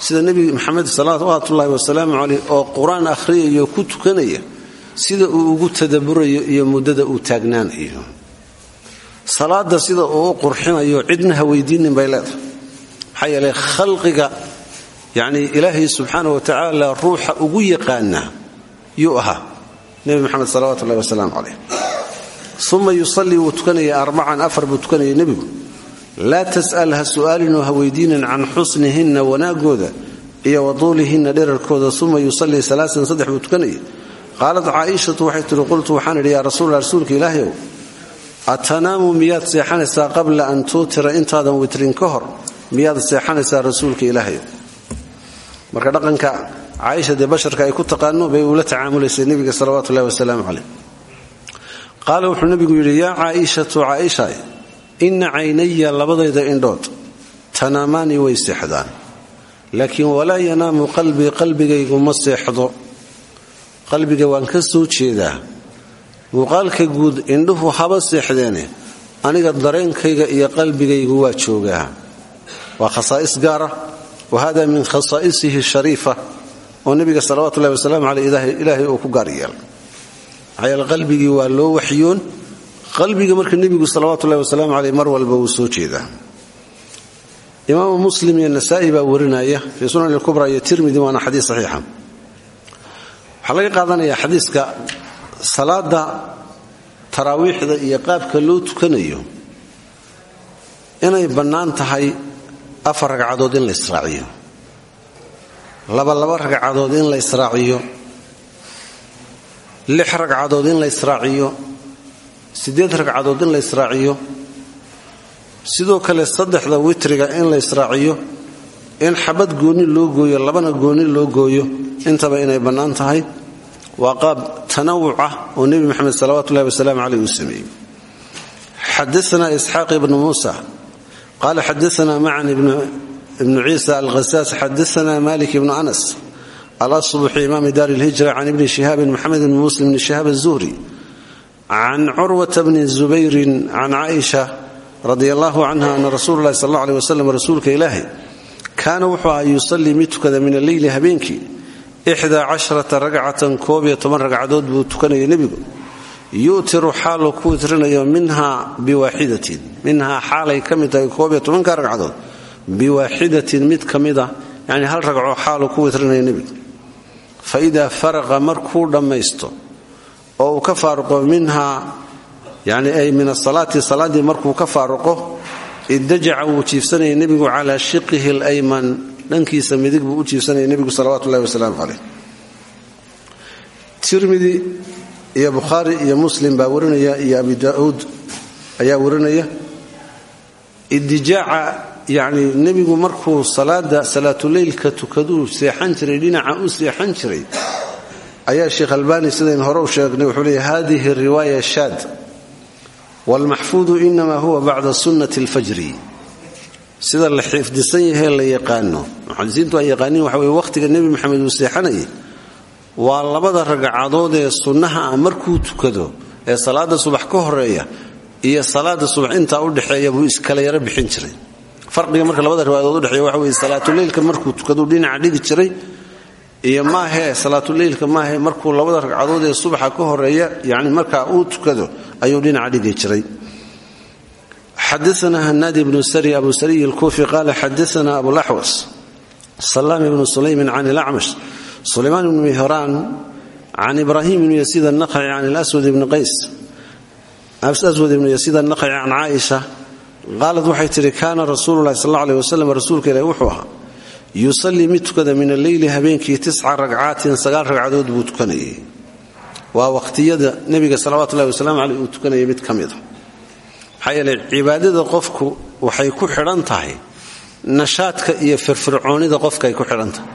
sida nebi maxamed salawaatuullaahi wasalaamu caleyh oo qur'aan akhriyayo ku tukanaya sida uu ugu tadaburayo iyo muddada uu taagnaanayo. Salaada sida uu u qurxinayo cidna ha weydiinin bay leedahay. Maxaa yeelay khalqiga yacnii ilaahay subxaana wa tacaala ruuxa ugu yaqaana yuu ahaa nebi moxamed salawatu ullahi wasalaamu calayh. Uma yusallii wuu tukanaya arbacan afar buu tukanaya laa tas'al ha su'aalinoo ha weydiinin can xusnihinna wanaagooda iyo waduulihinna dherarkooda uma yusallii salaasan saddex buu tukanaya qaalat caaishatu waxay tihi qultu waxaan idhi yaa rasuula rasuulka ilaahayow atanaamu miyaad seexanaysaa qabla an tuutira intaadan witrin ka hor? Miyaad seexanaysaa rasuulka ilaahayow? Marka dhaqanka caaisha dee basharka ay ku taqaano bay uula tacaamulaysay nebiga salawaatu ullahi wasalaamu caleyh qaala wuxuu nebigu yidhi inna caynaya labadayda indhood. Tanaamaani way seexdaan. Laakiin walaa yanaamu qalbii qalbigaygu ma seexdo. Qalbiga waan ka soo jeedaa. Muuqaalka guud indhuhu haba seexdeene. Aniga dareenkayga iyo qalbigaygu waa joogaa. Waa khasaa'is gaara. Wa hada min khasaa'isihi shariifa. Oo nebiga salawatullahi wasalaamu caleyh ilaahay uu ku gaar yeelay. Maxaa qalbigii waa loo waxyoon qalbiga marka nebigu salawatullahi wasalaamu caleyh mar walba wuu soo jeedaa. Imaamu muslim iyo nasaa'i baa warinaya fii sunan ilkubra iyo tirmidi waana xadiis saxiixa. Waxaa laga qaadanayaa xadiiska salaada taraawiixda iyo qaabka loo tukanayo inay bannaan tahay afar ragcadood in la israaciyo. Labalaba ragcadood in la israaciyo. Lix ragcadood in la israaciyo siddeed ragcadood in la israaciyo sidoo kale saddexda witriga in la israaciyo in xabad goonni loo gooyo labana goonni loo gooyo intaba inay bannaan tahay waa qaab tanawuc ah oo nebi moxamed salawatu ullahi wasalaamu caleyh uu sameeyey. Xadaana isxaaq ibnu muusa qaala xadaana macan ibnu ciisa alghasaas xadaana malik ibnu anas alasbuxi imaami dar lhijra can ibni shihaabin moxamed bni muslim bni shihaab can curwata bni zubayrin can caaisha radi allahu canha ana rasuula lahi sal alla aleh wasalam rasuulka ilaahay kaana wuxuu ahaa yusallii mid tukada min alleyli habeenkii ixdaa casharata ragcatan koob iyo toban ragcadood buu tukanaya nebigu yu'tiru xaaluu ku witrinayo minhaa biwaaxidatin minhaa xaalay ka mid tahay koob iyo tobanka ragcadood biwaaxidatin mid ka mida yacni hal ragcoo xaaluu oo uu ka faaruqo minhaa yani ay min asalaati salaaddii markuu ka faaruqo idajaca wuu jiifsanaya nebigu calaa shiqihi alayman dhankiisa midig buu u jiifsanaya nebigu salawatu ullahi wasalaamu caleyh tirmidi iyo bukhaari iyo muslim baa warinaya iyo abi daauud ayaa warinaya idijaaca yacni nebigu markuu salaada salaatuleylka tukaduu seexan jiray dhinaca u seexan jiray ayaa sheekh albani sidayn hore u sheegnay wuxuu leeya hadihi riwaaya shaad wlmaxfuudu inama huwa bacda sunnati alfajri. Sida la xifdisan yahe la yaqaano. Muxadisiintu ay yaqaaniin waxa weye wakhtiga nebi moxamed uu seexanayay waa labada ragcadood ee sunnaha ah markuu tukado ee salaada subax ka horreeya iyo salaada subax intaa u dhexeeya buu iskala yaro bixin jiray. Farqiga marka labada riwaayadood udhexeeya waxa weye salaatuleylka markuu tukaduu dhinaca dhigi jiray iyo maahee salaatuleylka maahe markuu labada ragcadood ee subaxa ka horreeya yani markaa uu tukado ayuu dhinaca dhigi jiray. Xadaana hanaadi bnu sari abu sariy alkuufi qaala xadaana abulaxwas salaam ibnu sulaymin can ilacmash sulaymaan ibnu mihraan can ibrahim ibnu yasiid annaqci can aswad ibni qays aswad ibnu yasiid annaqci can caaisha qaalad waxay tihi kaana rasuulu lahi sal alla aleh wasalam rasuulka ilahi wuxuu yusallii mid tukada min alleyli habeenkii tisca ragcaatin sagaal ragcadood buu tukanayay. Waa waqhtiyada nebiga salawatu ullahi wasalaamu caleyh uu tukanayay mid ka mida maxaa yeeley cibaadada qofku waxay ku xidhan tahay nashaadka iyo firfircoonida qofka ay ku xidhan tahay.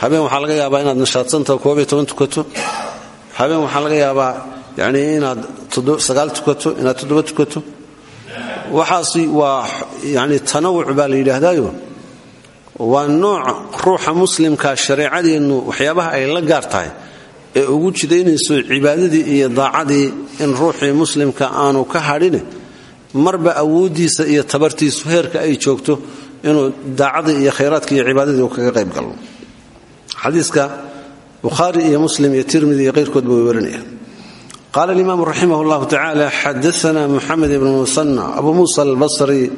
Habeen waxaa laga yaabaa inaad nashaadsantaha koob tukato. Habeen waxaa laga yaabaa yani inaad sagaal tukato inaad toddoba tukato. Waxaasi waa yani tanawuc baa la yidhaahdaayo waa nooc ruuxa muslimka shareecadeennu waxyaabaha ay la gaar tahay ee ugu jidaynayso cibaadadii iyo daacadii in ruuxii muslimka aanu ka hadhine marba awooddiisa iyo tabartiisu heerka ay joogto inuu daacadii iyo khayraadka iyo cibaadadii uu kaga qayb galo xadiiska bukhaari iyo muslim iyo tirmidi iyo qayrkoodba way warinayaan qala alimaam raximah llahu tacala xadaana muxamed ibnu musanna abu muusa albasri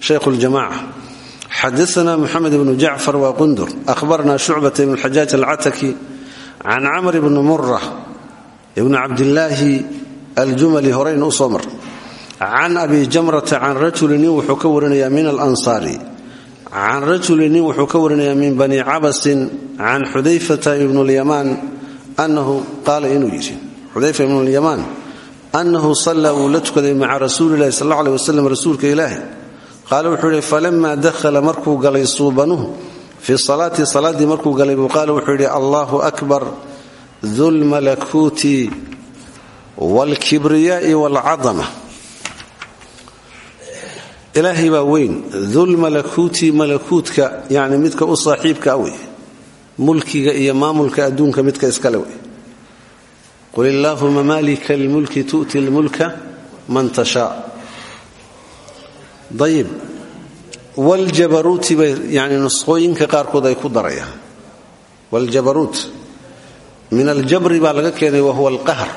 shaykhu ljamaca xadaana muxamed ibnu jacfar waa qundur ahbarna shucbata ibn xajaaj alcataki can camr ibni mura ibni cabdillaahi aljumali horayna u soo mar can abi jamrata can rajuli nin wuxuu ka warinayaa min alansaari can rajuli nin wuxuu ka warinayaa min bani cabasin can xudayfata ibn lyamaan anahu qaala inuu yidhi xudayfa ibn lyamaan annahu sallaa wuu la tukaday maca rasuulilahi sal alla aleh ilaahi qaala wuxuu yidhi falamaa dakhala markuu galay suubanuhu fii salaati salaaddii markuu galay buu qaala wuxuu yidhi allahu akbar dulmalakuuti waalkibriyaai waalcadama ilaahay baa weyn dulmalakuuti malakuutka yani midka u saaxiibka wey mulkiga iyo maamulka adduunka midka iskale wey qul illaahuma maalika almulki tu'ti lmulka man tashaa ayib wljabaruuti bay yani nusqooyinka qaarkood ay ku darayaan. Wljabaruut min aljabri baa laga keenay wahuwa alqahr.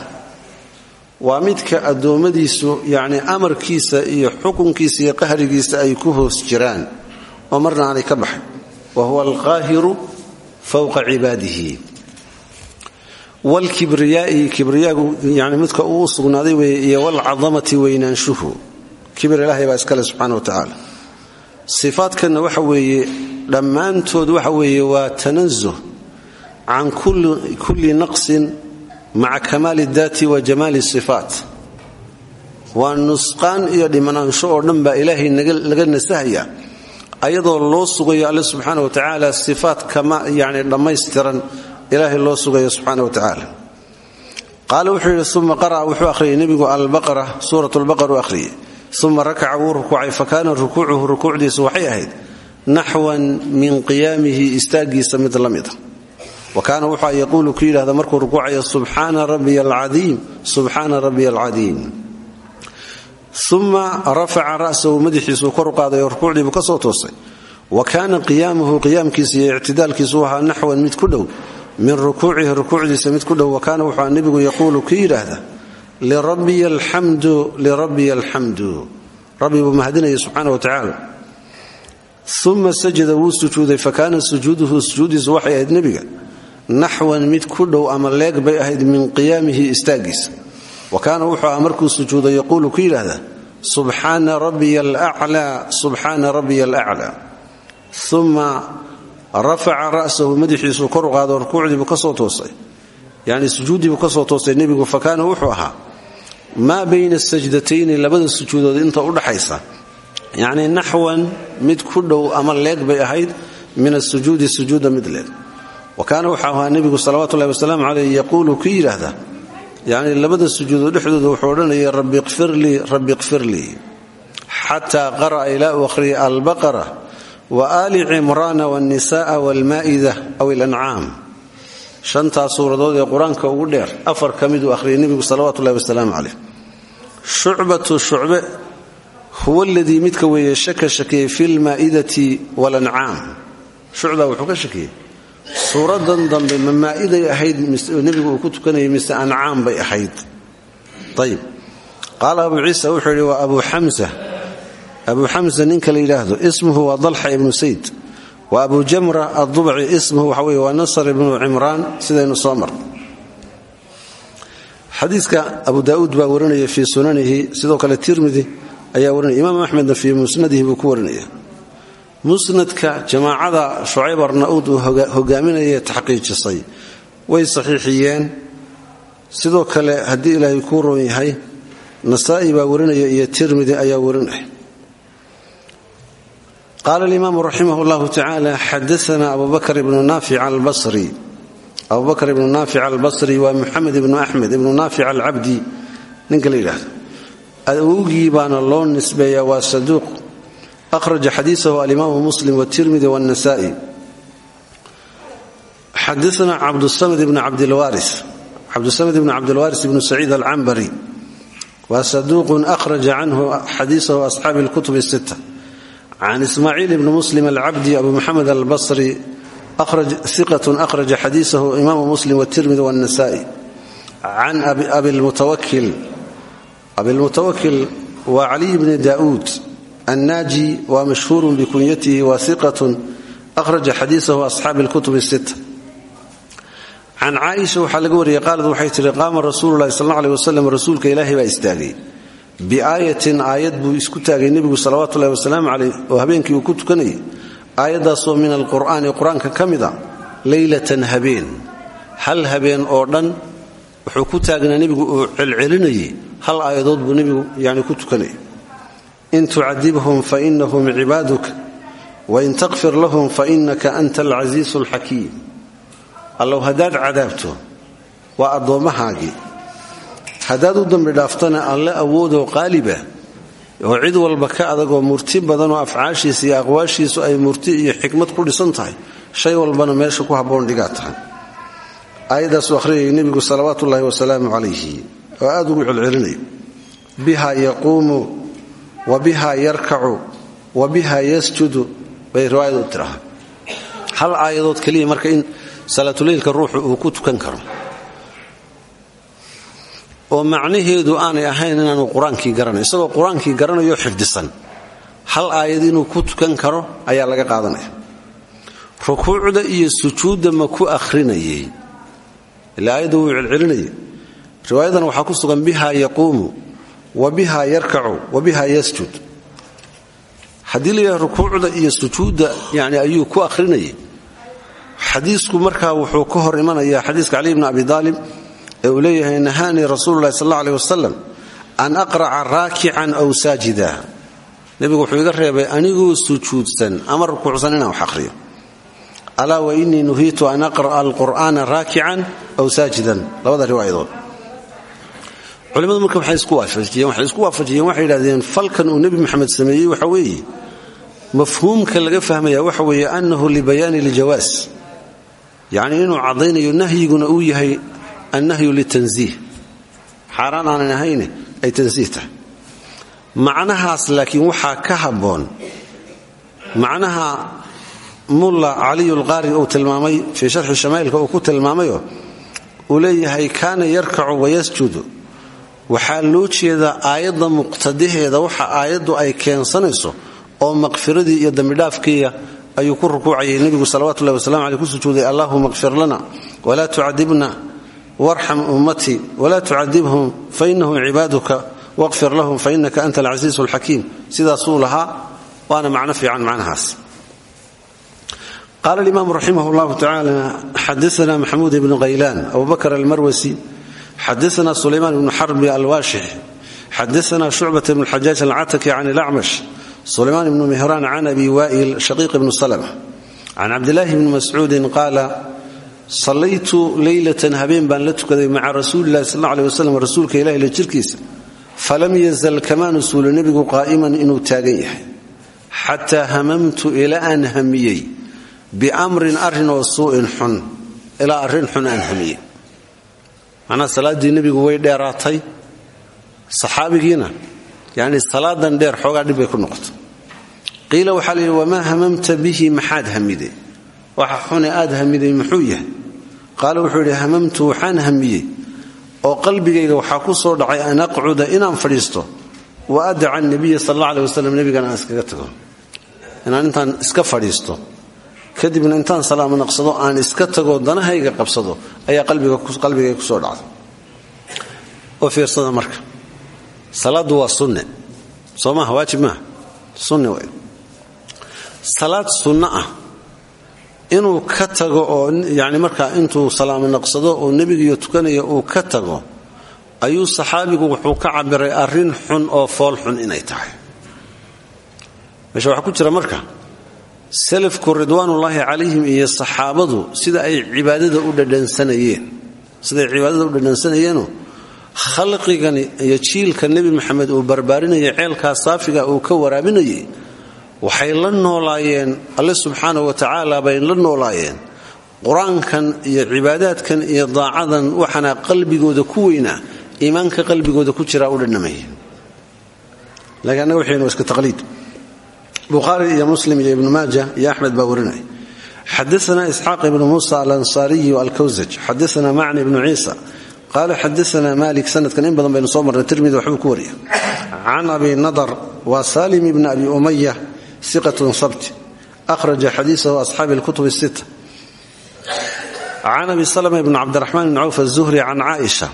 Waa midka addoommadiisu yacni amarkiisa iyo xukunkiisa iyo qahrigiisa ay ku hoos jiraan. Oo marna aanay ka baxay wa huwa alqaahiru fowqa cibaadihi. Wlkibriyaai kibriyaagu yani u sugnaaday weeye iyo weynaanshuhu kibir ilaahay baa iskale subxana wa tacaala. Sifaadkanna waxa weeye dhammaantood waxa weeye waa tanazuh can kulli naqsin maca kamaali daati wa jamaali sifaat. Waa nusqaan iyo dhimanaansho oo dhan baa ilaahay laga nasahaya ayadoo loo sugayo alle subxaana wa tacaala sifaat kama yani dhammaystiran ilaahay loo sugayo subxaana wa tacaala. Qaala wuxuu yidhi uma qara'a wuxuu akhriyay nebigu albaqara suurat lbaqar u akhriyey uma rakaca wuu rukuucay fa kaana rukuucuhu rukuucdiisu waxay ahayd naxwan min qiyaamihi istaagiisa mid la mida wa kaana wuxua yaquulu ku yidhahda markuu rukuucayo subxaana rabbiya alcadiim subxaana rabbiya alcadiim uma rafaca ra'sahu madaxiisuu kor u qaaday oo rukuucdiibuu ka soo toosay. Wa kaana qiyaamuhu qiyaamkiisa iyo ictidaalkiisu waxaa naxwan mid ku dhow. Min rukuucihi rukuucdiisa mid ku dhow. Ku yidhaahda lirabbiya alxamdu lirabbiya alxamdu rabbi buu mahadinaya subxaana wa tacaala uma sajada wuu sujuuday fa kaana sujuuduhu sujuudiisu waxay ahayd nebiga naxwan mid ku dhow ama leeg bay ahayd min qiyaamihi istaagiisa wa kaana wuxuu aha markuu sujuudo yaquulu ku yidhaahda subxaana rabbiya alaclaa subxaana rabbiya alaclaa uma rafaca ra'sahu madaxiisuu kor u qaado rukuucdiibuu ka soo toosay yani sujuuddiibuu ka soo toosay nebigu fa wuxuu ahaa maa bayna sajdatayni labada sujuudood inta udhaxaysa yacni naxwan mid ku dhow ama leeg bay ahayd min asujuudi sujuuda mid leeg. Wa wuxuu ahaa nebigu salawatullahi wasalaamu caleyh yaquulu ku yidhaahda yacni labada sujuudood dhexdooda wuxuu odhanayay rabbi qfirlii rabbi qfirlii xataa qara'a ilaa uu akhriyay albaqara wa aali cimraana walnisa'a walmaa'ida aw ilancaam shantaas suuradood ee qur'aanka ugu dheer afar ka miduu akhriyay nebigu salawatullahi wasalaamu caleyh shucbatu shucbe huwa aladii midka weeye shaka shakiyey fi lmaa'idati walancaam shucba wuxuu ka shakiyey. Suuradan dambe ma ahayd nebigu uu ku tukanayay mise ancaam bay ahayd. Ayib qaala abu ciisa wuxuu yidhi abu xamsa abu xamsa ninka la yidhaahdo ismuhu waa dalxa ibnu sayd wa abu jamra adubci ismuhu waxa weye waa nasr ibnu cimraan sidaynu soo mar xadiiska abu daauud baa warinaya fii sunanihi sidoo kale tirmidi ayaa warinaya imaam axmedna fii musnadihi buu ku warinaya. Musnadka jamaacada shucayb arnauud uu hogaaminaya taxqiijisay way saxiixiyeen. Sidoo kale haddii ilaahay kuu roon yahay nasaa'i baa warinaya iyo tirmidi ayaa warinaya qaala alimaamu raximah llahu tacaala xadaana abubakr ibnu naafic albasri abubakr ibnu naafic albasri waa muxamed ibnu axmed ibnu naafic alcabdi ninka la yidhaahdo awowgii baana loo nisbeeyaa waa saduuq ahraja xadiisahu alimaamu muslim wtirmidi wanasaai xadaana cabdusamd ibn cabdilwaris cabdusamd ibn cabdilwaris ibnu saciid alcambari waa saduuqun ahraja canhu xadiisahu asxaabi lkutub sita can ismaaciil ibni muslim alcabdi abu muxamed albasri iqat akhraja xadiisahu imaamu muslim wtirmidi wاnasaa'i can abilmutawakil abilmutawakil waa caliy bni daa'uud annaaji waa mashhuurun bikunyatihi waasiqatun akhraja xadiisahu asxaabi lkutub sit can caaisha waxaa laga wariyey qaalad waxay tihi qaama rasuulu lahi sal aleh wasalam rasuulka ilaahay baa istaagay biaayatin aayad buu isku taagay nebigu salawatullahi wasalaamu caleyh oo habeenkii uu ku tukanayay. Aayaddaasoo min alqur'aani qur'aanka ka mid leylatan habeen. Hal habeen oo dhan wuxuu ku taagnaa nebigu uu celcelinayay. Hal aayadood buu nebigu yani ku tukanayay. In tucadibhum fainahum cibaaduka wain takfir lahum fainaka anta alcasiisu alxakiim allow haddaad cadaabto waa addoommahaagii haddaad u dambi dhaaftana alle awoodoo qaaliba oo cid walba ka adagoo murti badanoo afcaashiisa iyo aqwaashiisu ay murti iyo xikmad ku dhisan tahay shay walbana meesha ku habboon dhigaa tahay. Aayaddaasuu akhriyayay nebigu salawaatu ullaahi wasalaamu calayhi oo aad ugu celcelinayo biha yaquumu wa biha yarkacu wa biha yasjudu bay riwaayadu tiraha hal aayadood keliya marka in salaatuleylka ruuxu uu ku tukan karo oo macnaheedu aanay ahayn inaanu qur'aankii isagoo qur'aankii garanayo xifdisan. Hal aayad inuu ku tukan karo ayaa laga qaadanaya. Rukuucda iyo sujuudda ma ku akhrinayay ila aayadda wuu celcelinayay riwaayadan waxaa ku sugan biha yaquumu wa biha yarkacu wa biha yasjud. Haddii la yidhaha rukuucda iyo sujuudda yani ayuu ku akhrinayay xadiisku markaa wuxuu ka hor imanayaa xadiiska cali bni abi aalib ee uu leeyahay nahaanii rasuulu lahi sal alla aleh wasalam an aqraca raakican aw saajida nebigu wuxuu iga reebay anigoo sujuudsan ama rukuucsan inaan wax akhriyo. Alaa wa inii nuhiitu an aqra'a alqur'aana raakican aw saajidan. Labada riwaayadood. Culimmadu marka waxay isku waafajiyeen waxay isku waafajiyeen waxay yidhahdeen falkan uu nebi maxamed sameeyey waxa weeye mafhuumka laga fahmaya waxa weeye annahu libayaani annahyu litansiih xaaraan aanan ahayne ay tansiih tahay macnahaas laakiin waxaa ka habboon macnaha mulla caliyu lqaari uu tilmaamay fii sharxi shamaa'ilka uu ku tilmaamayoo uu leeyahay kaana yarkacu wayasjudu waxaa loo jeedaa aayadda muqtadaheeda waxa aayaddu ay keensanayso oo maqfiradii iyo dembidhaafkiiya ayuu ku rukuucayay nebigu salawatullahi wasalam aleyh ku sujuuday allahuma qfir warxam ummatii walaa tucadibhum fainahum cibaaduka waqfir lahum fainaka anta alcasiisu alxakiim sidaasuu lahaa waana macno fiican macnahaas. Qaala alimaam raximah llahu tacaala xadaana maxamuud ibnu khaylaan abu bakr almarwasi xadaana sulaymaan ibnu xarbi alwaashix xadaana shucbat ibn xajaaj alcataki can ilacmash sulaymaan ibnu mihraan can abi waa'il shaqiiq ibnu salma can cabdilaahi bni mascuudin qaala sallaytu leylatan habeen baan la tukaday maca rasuulilahi sal aleh wasalam rasuulka ilahi la jirkiisa. Falam yazal kamaanu suulo nebigu qaa'iman inuu taagan yahay. Xataa hamamtu ilaa aan hamiyey biamrin arrin oo suu'in xun ilaa arrin xun aan hamiyey. Macnaha salaaddii nebigu way dheeraatay saxaabigiina yacni salaadan dheer xoogaa dhib bay ku noqotay. Qiila waxaa la yidhi wamaa hamamta bihi maxaad hamiday waxa xune aad hamiday muxuu yahay. Qaala wuxuu yidhi hamamtu waxaan hamiyey oo qalbigayga waxaa ku soo dhacay an aqcuda inaan fadhiisto wa adaca nabiya sal alla aleh wasalam aan iskaga tago. Inaan intaan iska fadhiisto kadibna intaan salaamo naqsado aan iska tagoo danahayga qabsado ayaa qalbigayga ku soo dhacday. Oo fiirsada marka. Salaaddu waa sunne. Soo waajib maaha. Sunne wey salaad inuu ka tago oo yani markaa intuu salaamo naqsado oo nebigiiyo tukanaya uu ka tago ayuu saxaabigu wuxuu ka cabiray arrin xun oo fool xun inay tahay. Meesha ku jira marka salafku ridwaanullaahi calayhim iyo saxaabadu sida ay cibaadada u dhadhansanayeen siday cibaadada u dhadhansanayeenoo khalqigani iyo jiilka nebi maxamed uu barbaarinayay ceelkaa saafiga uu ka waraabinayay waxay la noolaayeen alle subxaana wa tacaala bay la noolaayeen. Qur'aankan iyo cibaadaadkan iyo daacadan waxaana qalbigooda ku weynaa iimaanka qalbigooda ku jiraa u dhanamaya laakiin annaga iska taqliid. Bukhaari iyo muslim iyo ibnu maaja iyo axmed baa warinaya xadaana isxaaq ibnu muusa alansaariyu alkawsaj xadaana macni ibnu ciisa. Qaala xadaana malik sanadkan in badan baynu soo marnay tirmidi waxbuu ku wariya can abi nadar siqatun sabti akhraja xadiisahu asxaabi lkutub sita can abi salma bni cabdiraxmaan bni cawf azuhri can caaisha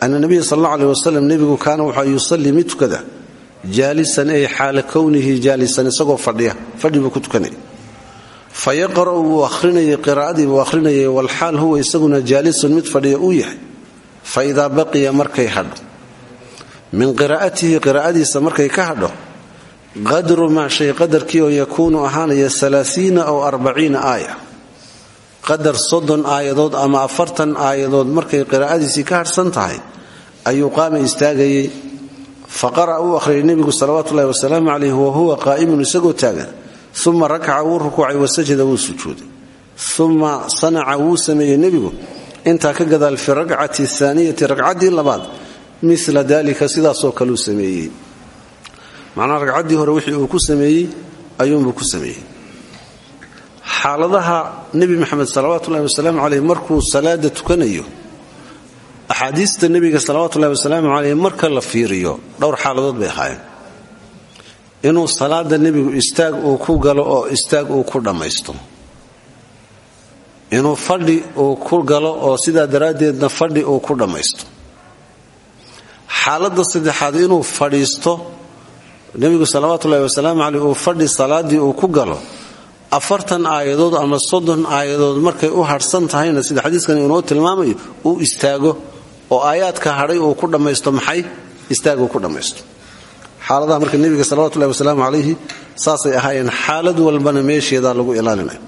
ana nabiya sal alla aleh wasalam nebigu kaana wuxuu yusalii mid tukada jaalisan ay xaala kownihi jaalisan isagoo fadhiya fadhi buu ku tukanaya fa yaqra'u wuu ahrinayay qiraa'adii buu ahrinayay walxaal huwa isaguna jaalisun mid fadhiya uu yahay. Ka hadho qadru maa shay qadarkii oo yakuunu ahaanaya alaaiina aw arbaciina aaya. Qadar soddon aayadood ama afartan aayadood markay qiraa'adiisii ka hadhsan tahay ayuu qaama istaagayey. Fa qara'a uu akhriyay nebigu salawaatuulahi wasalaamu calayh wa huwa qaa'imun isagoo taagan. Uma rakaca wuu rukuucay wasajada wuu sujuuday. Uma sanaca wuu sameeyey nebigu. Intaa ka gadaal fi rakcati aaniyati ragcaddii labaad mila dalika sidaasoo sameeyey macnaa ragcaddii hore wixii uu ku sameeyey ayuunbuu ku sameeyey. Xaaladaha nebi maxamed salawatullahi wasalaamu caleyh markuu salaada tukanayo axaadiista nebiga salawatullahi wasalaamu caleyh marka la fiiriyo dhowr xaaladood bay ahaayeen. Inuu salaada nebigu istaag uu ku galo oo istaag uu ku dhammaysto. Inuu fadhi uu ku galo oo sidaa daraaddeedna fadhi uu ku dhammaysto. Xaaladda saddexaad inuu fadhiisto nebigu salawaatullahi wasalaamu caleyh uu fadhi salaadii uu ku galo afartan aayadood ama soddon aayadood markay u hadhsan tahayna sida xadiiskan inoo tilmaamayo uu istaago oo aayaadka hadhay uu ku dhammaysto maxay? Istaaguu ku dhammaysto. Xaaladaha marka nebiga salawatullahi wasalaamu calayhi saasay ahaayeen xaalad walbana meesheedaa lagu ilaalinaya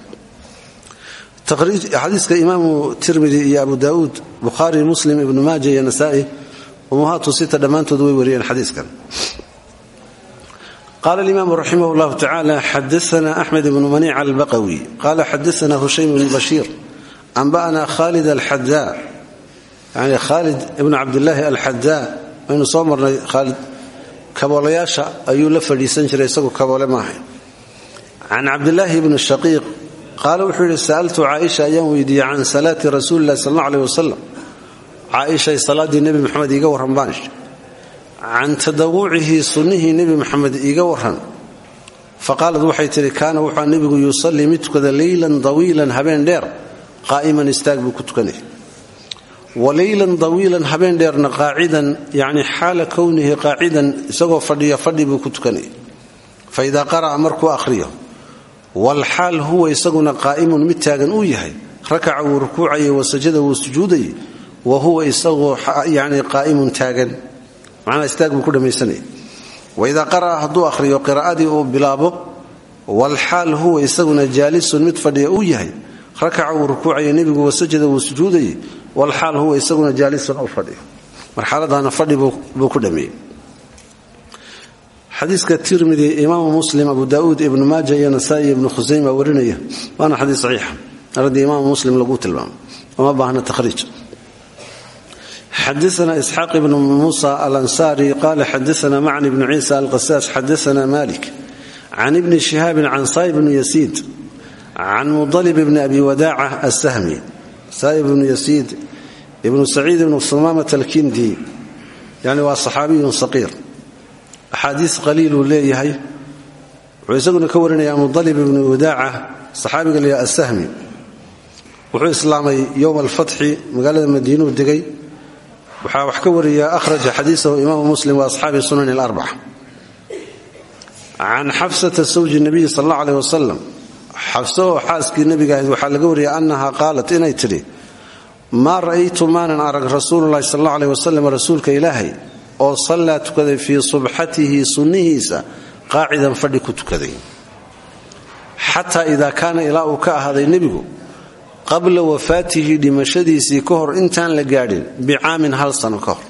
xadiiska imaamu tirmidi iyo abu daauud bukhaari muslim ibnu maaja iyo nasaai ummahaatu sita dhammaantood way wariyeen xadiiskan qala alimaam raximah llahu tacala xadaana axmed ibnu maniic albaqawi qala xadaana hushaym bnu bashiir anba'ana khalid alxadaa yani khaalid ibnu cabdilaahi alxadaa waynu soo marnay khaalid kaboolayaasha ayuu la fadhiisan jiray isagu kaboole maahay can cabdilaahi bni shaqiiq qaala wuxuu yidhi sa'altu caaisha ayaan weydiiyey can salaati rasuuli illahi sal alla aleh wasalam caaishay salaaddii nebi moxamed iiga can tadawucihi sunnihii nebi moxamed iiga warran. Fa qaalad waxay tidhi kaana wuxua nebigu yusallii mid tukada leylan dawiilan habeen dheer qaa'iman istaag buu ku tukanaya wa leylan dawiilan habeen dheerna qaacidan yacni xaala kownihi qaacidan isagoo fadhiya fadhi buu ku tukanaya fa idaa qara'a markuu akhriyo walxaal huwa isaguna qaa'imun mid taagan uu yahay rakaca wuu rukuucayay wa sajada wuu sujuudayay wa huwa isagoo taagan macnaa istaag buu ku dhammaysanaya waidaa qara'a hadduu akhriyo qiraa'adii uu bilaabo walxaal huwa isaguna jaalisun mid fadhiya uu yahay rakaca wuu rukuucaya nebigu wasajada wuu sujuudayay walxaal huwa isaguna jaalisun u fadhiyo. Marxaladana fadhi buu ku dhameeyey. Xadiiska tirmidi imaamu muslim abu daauud ibnu maaja iyo nasaai ibnu khusayma warinaya waana xadiis saxiixa. Aradii imaamu muslim lagu tilmaamo. Uma baahna tahriij xadaana isxaaq ibnu muusa alansaari qala xadaana macni bnu ciisa alqasaas xadaana malik can ibni shihaabin can saib bnu yasiid can mudalib bni abi wadaaca asahmi saib bnu yasiid ibnu saciid ibnu sumaamata alkindi yani waa saxaabiyun saqiir axaadiis qaliiluu leeyahay wuxuu isaguna ka warinayaa mudalib ibnu wadaaca saxaabiga layaha asahmi wuxuu islaamay yowma alfatxi magaalada madiinuu degay waxaa wax ka wariya ahraja xadiisahu imaamu muslim wa asxaabi sunan alarbaca. Can xafsata sawji nabiyi sal alla aleh wasalam xafso oo xaaskii nebiga ahayd waxaa laga wariyay annaha qaalat inay tidhi maa ra'aytu maanan arag rasuululahi sal alla aleh wasalam rasuulka ilaahay oo sallaa tukaday fii subxatihi sunnihiisa qaacidan fadhi ku tukaday. Xataa idaa kaana ilaa uu ka ahaaday qabla wafaatihi dhimashadiisii ka intaan la gaadhin bicaamin hal sano ka hor.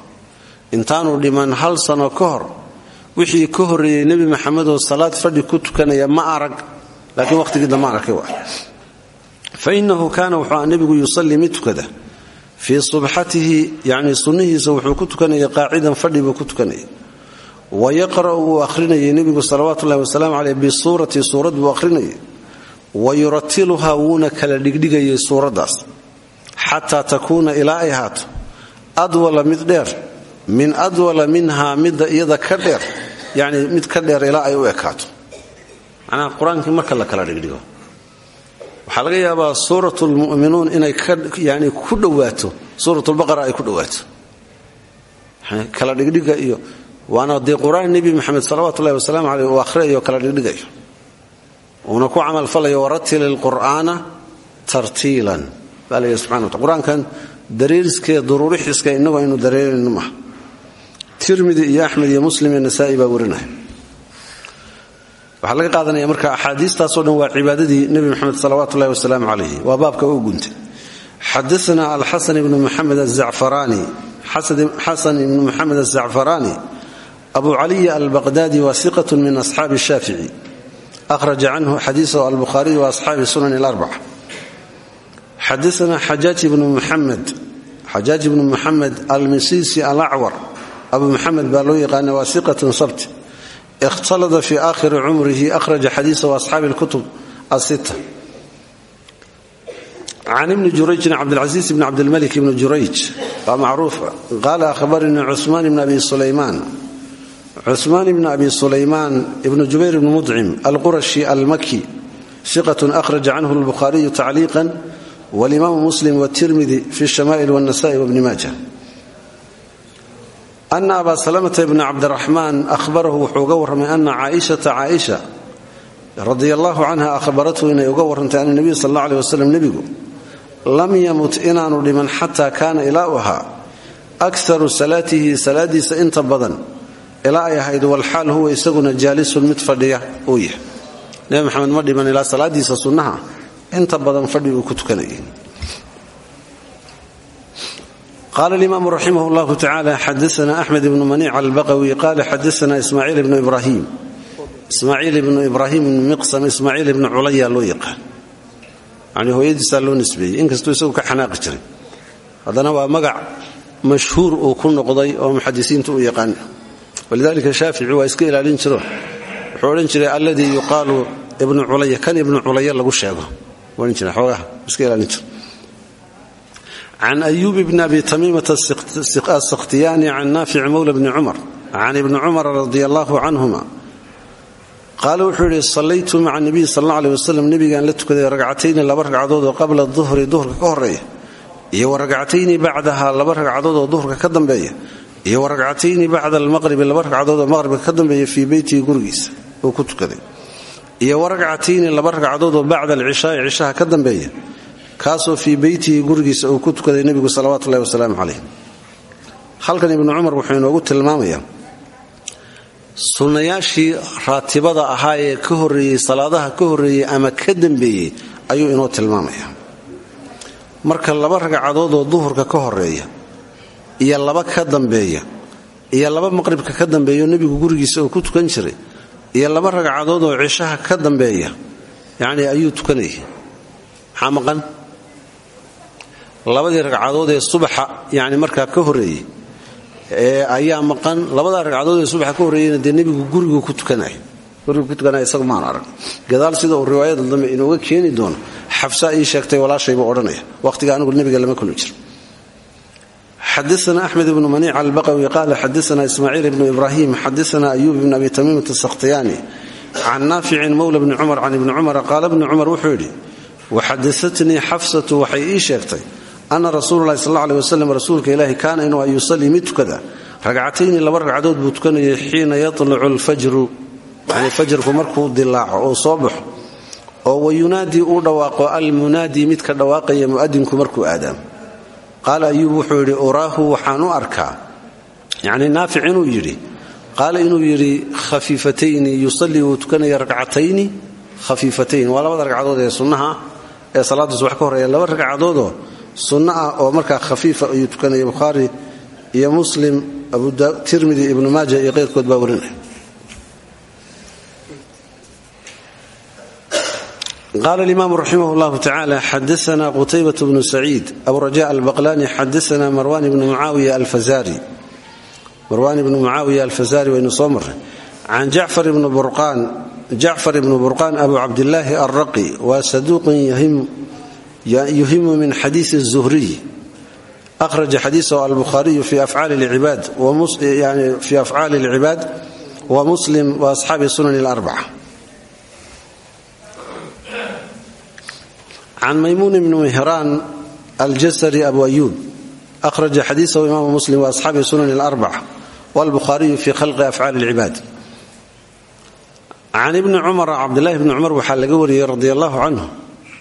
Intaanuu dhiman hal sano ka hor wixii ka horreeyey nebi maxamedoo salaad fadhi ku tukanaya ma arag. Laakiin waqhtigii dambe arkay fa innahu kaana wuxuu nebigu yusallii mid tukada. Fii subxatihi yacnii sunnihiisa ku tukanayay qaacidan fadhi ku tukanayay wa yaqra'u wuu akhrinayay nebigu salawaatuullahi wasalaamu caleyh bisuurati suurad buu akhrinayay wa yuratiluhaa wuuna kala dhigdhigayay suuraddaas xataa takuuna ilaa ay haato adwala mid dheer min adwala minhaa midda iyada ka dheer yacni mid ka dheer ilaa ay u waxaa laga yaabaa suurat lmu'minuun inay yani ku dhowaato suurat lbaqara ay ku dhowaato kala dhigdhiga iyo waana dee qur'aan nebi maxamed salawatu ullahi wasalaamu caleyh uu akhriyayo kala dhigdhigayo uuna ku camalfalayo waratil ilqur'aana tartiilan. Baa la yidhi subxana wataala qur'aankan dareeriskee duruurixiska innagu aynu dareerayno tirmidi iyo axmed iyo muslim iyo nasaa'i baa warinaya waxaa laga qaadanaya marka axaadiistaasoo dhan waa cibaadadii nebi moxamed salawaatu ullahi wasalaamu calayhi. Waa baabka u guntay. Xadaana alxasan ibnu muxamed azacfaraani xasan ibnu muxamed azacfaraani abu caliy albaqdaadi waa siqat min asxaabi shaafici ahraja canhu xadiisahu albukhaariy wa asxaabi sunan alarbaca xadaana xajaaj ibnu muxamed xajaaj ibnu muxamed almisisi alacwar abu muxamed baa loo yaqaana waa siqatun sabti ikhtalada fi aakhiri cumrihi ahraja xadiisahu asxaabi lkutub asita can ibni jurayjin cabdilcasiis bn cabdilmalik ibni jurayj waa macruuf qaala ahbarinii cumaan ibn abi sulaymaan cumaan ibn abi sulaymaan ibnu jubayr ibni mudcim alqurashi almaki siqatun ahraja canhu lbukhaariyu tacliiqan walimaamu muslim wtirmidi fi shamaa'il wاnasai wbni maaja ana abaa salamata bna cabdiraxmaan ahbarahu wuxuu uga warramay ana caaishata caaisha radi allahu canha ahbarathu inay uga warrantay ana nebiy sal alla aleh wasalam nebigu lam yamut inaanu dhiman xataa kaana ilaa u ahaa akaru salaatihi salaadiisa inta badan ilaa ay ahayd walxaal huwa isaguna jaalisun mid fadhiya uu yahay. Nebi maxamed ma dhiman ilaa salaadiisa sunnaha. Inta badan fadhi uu ku tukanayay. Qala alimaamu raximah llahu tacala xadaana axmed ibnu maniic albaqawi qala xadaana ismaaciil ibnu ibrahim. Ismaaciil ibnu ibraahim ibnu miqsam ismaaciil ibnu culaya loo yaqaan. Yani hooyadiisaa loo nisbeeyey. Inkastuu isagu ka xanaaqi jiray. Haddana waa magac mashhuur uu ku noqday oo muxadisiintu walidalika shaafici waa iska ilaalin jiro wuxuu odhan jiray alladii yuqaalu ibnu culaya kan ibnu culaya lagu sheego can ayuub bni abi tamiimata asakhtiyaani can naafic mowla bni cumar can ibni cumar radi allahu canhuma qaala wuxuu yidhi sallaytu maca nebiy sal alla aleh wasalam nebigaan la tukaday ragcatayni laba ragcadood oo qabla duhri duhurka ka horreeya iyo wa ragcatayni laba ragcadood oo duhurka ka dambeeya iyo wa ragcatayni bacda almaqribi laba ragcadood oo ka dambeeya fii beytihi gurigiisa uu ku tukaday. Iyo wa ragcatayni laba ragcadood oo bacda alcishaai cishaha ka dambeeya kaasoo fii beytihi gurigiisa uu ku tukaday nebigu salawaatu ullahi wasalaamu calayh halkan ibnu cumar wuxuu inoogu tilmaamayaa sunnayaashii raatibada ahaa ee ka horreeyey salaadaha ka horreeyey ama ka dambeeyey ayuu inoo tilmaamaya marka laba ragcadood oo duhurka ka horreeya iyo laba ka dambeeya iyo laba maqribka ka dambeeyo nebigu gurigiisa uu ku tukan jiray iyo laba ragcadood oo cishaha ka dambeeya yacnii ayuu tukanayay. Maxaa maqan? Labadii ee subaxa yani markaa ka horeeyey ayaa maqan labadaa ragcadood ee subaxa ka horreeyeyna dee nebigu guriguu ku tukanaya gurigu ku tukanaya isagu maan arag. Gadaal sida uu riwaayada dambe inooga keeni doono xabsaa ii sheegtay walaashaybu odhanaya wakhtiga anigu nebiga lama kulmi jiro xadaana axmed ibnu maniic albaqawi qaala xadaana ismaaciil ibnu ibrahim xadaana ayuub ibn abi tamiimat asakhtiyaani can naaficin mowla bni cumar can ibni cumara qaala bni cumar wuxuu yidhi waxadaatnii xafsatu waxay ii sheegtay ana rasuululahi sal aleh waslm rasuulka ilaahi kaana inuu a yusalii mid tukada ragcatayni laba ragcadood buu tukanayay xiina yatlucu lfajru yani fajrku markuu dilaaco oo soo baxo oo wayunaadii uu dhawaaqo almunaadii midka dhawaaqaya mu'adinku markuu aadaamo qaala ayuub wuxuu yidhi uraahu waxaan u arkaa. Yacni naafic inuu yidhi qaala inuu yidhi khafiifatayni yusalii wuu tukanaya ragcatayni khafiifatayn waa labada ragcadood ee sunnaha ee salaadda subax ka horreeya laba ragcadoodoo sunno ah oo markaa khafiifa ayuu tukanaya bukhaari iyo muslim tirmidi ibnu maaja iyo keyrkood baa warinaya qala alimaam raximah llahu tacala xadaana qutaybat bnu saciid abu raja albaqlani xadaana marwan ibnu mucaawiya alfazari waynu soo marray can jacfar ibnu burqaan abu cabdillaahi alraqi waa saduuqun yuhimu min xadiisi zuhriy akhraja xadiisahu albukhaariyu fi afcaali lcibaad wa muslim wa asxaabi sunani can maymuun bni mihraan aljasari abu ayuub akhraja xadiisahu imaamu muslim wa asxaabi sunani larbaca wlbukhaariyu fi khalqi afcaali lcibaad can ibni cumar cabdilaahi bni cumar waxaa laga wariyey radi allahu canhu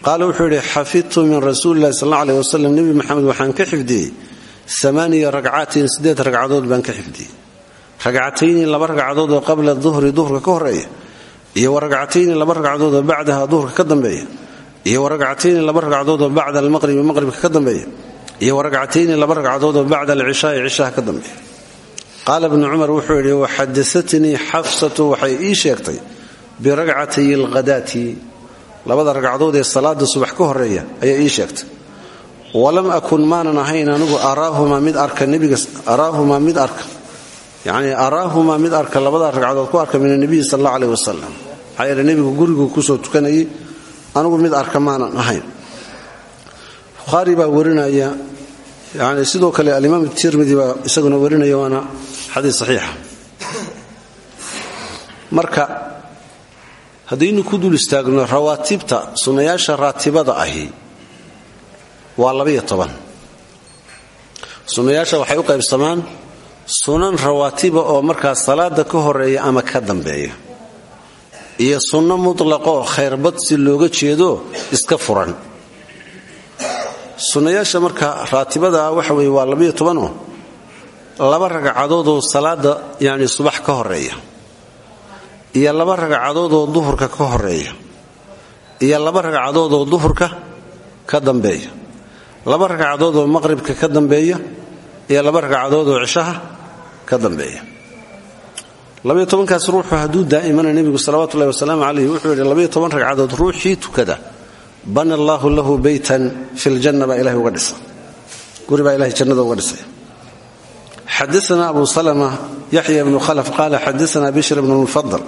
qaala wuxuu yidhi xafidtu min rasuuli illahi sal alla aleh wasalam nebi maxamed waxaan ka xifdiyey amaaniya ragcaatin siddeed ragcadood baan ka xifdiyey ragcatayni laba ragcadood oo qabla duhri duhurka ka horreeya iyo iyo wa ragcatayni laba ragcadood oo bacda almaqribi maqribka ka dambeeya. Iyo wa ragcatayni laba ragcadood oo bacda alcishaai cishaha ka dambeeya. Qaala bnu cumar wuxuu yidhi waxadaatnii xafsatu waxay ii sheegtay biragcatay alghadaati. Labada ragcadood ee salaada subax ka horreeya ayaa ii sheegtay walam akun maanan ahayn anigu araahumaa mid arka nebiga araahumaa mid arka yacnii araahumaa mid arka labada ragcadood ku arka min anabiyi sal alla aleh wasalam maxaa yeele nebigu gurigu ku soo tukanayay anigu mid arka maanan ahayn. Bukhaari baa warinaya yani sidoo kale alimaam tirmidi baa isaguna warinaya waana xadiis saxiixa. Marka haddaynu ku dul istaagno rawaatibta sunnayaasha raatibada ahi waa labaiyo toban. Waxay u qaybsamaan sunan rawaatiba oo markaas salaada ka horreeya ama ka dambeeya iyo sunno mutlaqo oo khayrbad si looga jeedo iska furan. Sunnayaasha marka raatibada waxa weye waa labaiyo tobanoo laba ragcadoodoo salaada yacni subax ka horreeya iyo laba ragcadoodoo duhurka ka horreeya iyo laba ragcadoodoo duhurka ka dambeeya laba ragcadoodoo maqribka ka dambeeya iyo laba ragcadoodoo cishaha ka dambeeya labaiyo tobankaas ruuxu hadduu daa'imana nebigu salawatullahi wasalaamu calayh wuxuu yidhi labaiyo toban ragcadood ruuxii tukada bana allaahu lahu beytan fi ljanna baa ilahay uga dhisa guri baa ilahay jannada uga dhisay. Xadaana abu salma yaxya bnu khalaf qaala xadaana bishr bnu lmufadal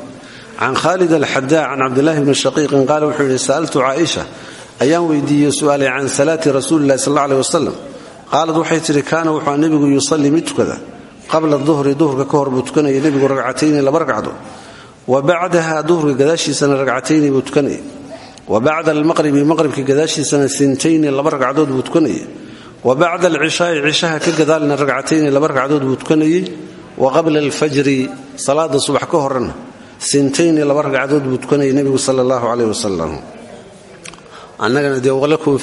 can khalid alxadaa can cabdillahi bni shaqiiqin qaala wuxuu yidhi sa'altu caaisha ayaan weydiiyey su'aalay can salaati rasuulillahi sal alla aleh wasalam qaalad waxay tidhi kaana yusallii mid qabla duhri duhurka ka hor buu tukanaya nebigu ragcatayni laba ragcadood wa bacdaha duhurka gadaashiisana ragcatayni buu tukanaya wa bacda almaqribi maqribka gadaashiisana sintayni laba ragcadood buu tukanayay wa bacda alcishaai cishaha ka gadaalna ragcatayni laba ragcadood buu tukanayey wa qabla alfajri salaada subax ka horena sintayni laba ragcadood buu tukanayay nebigu sala allahu caleyh wasalam annagana dee walakum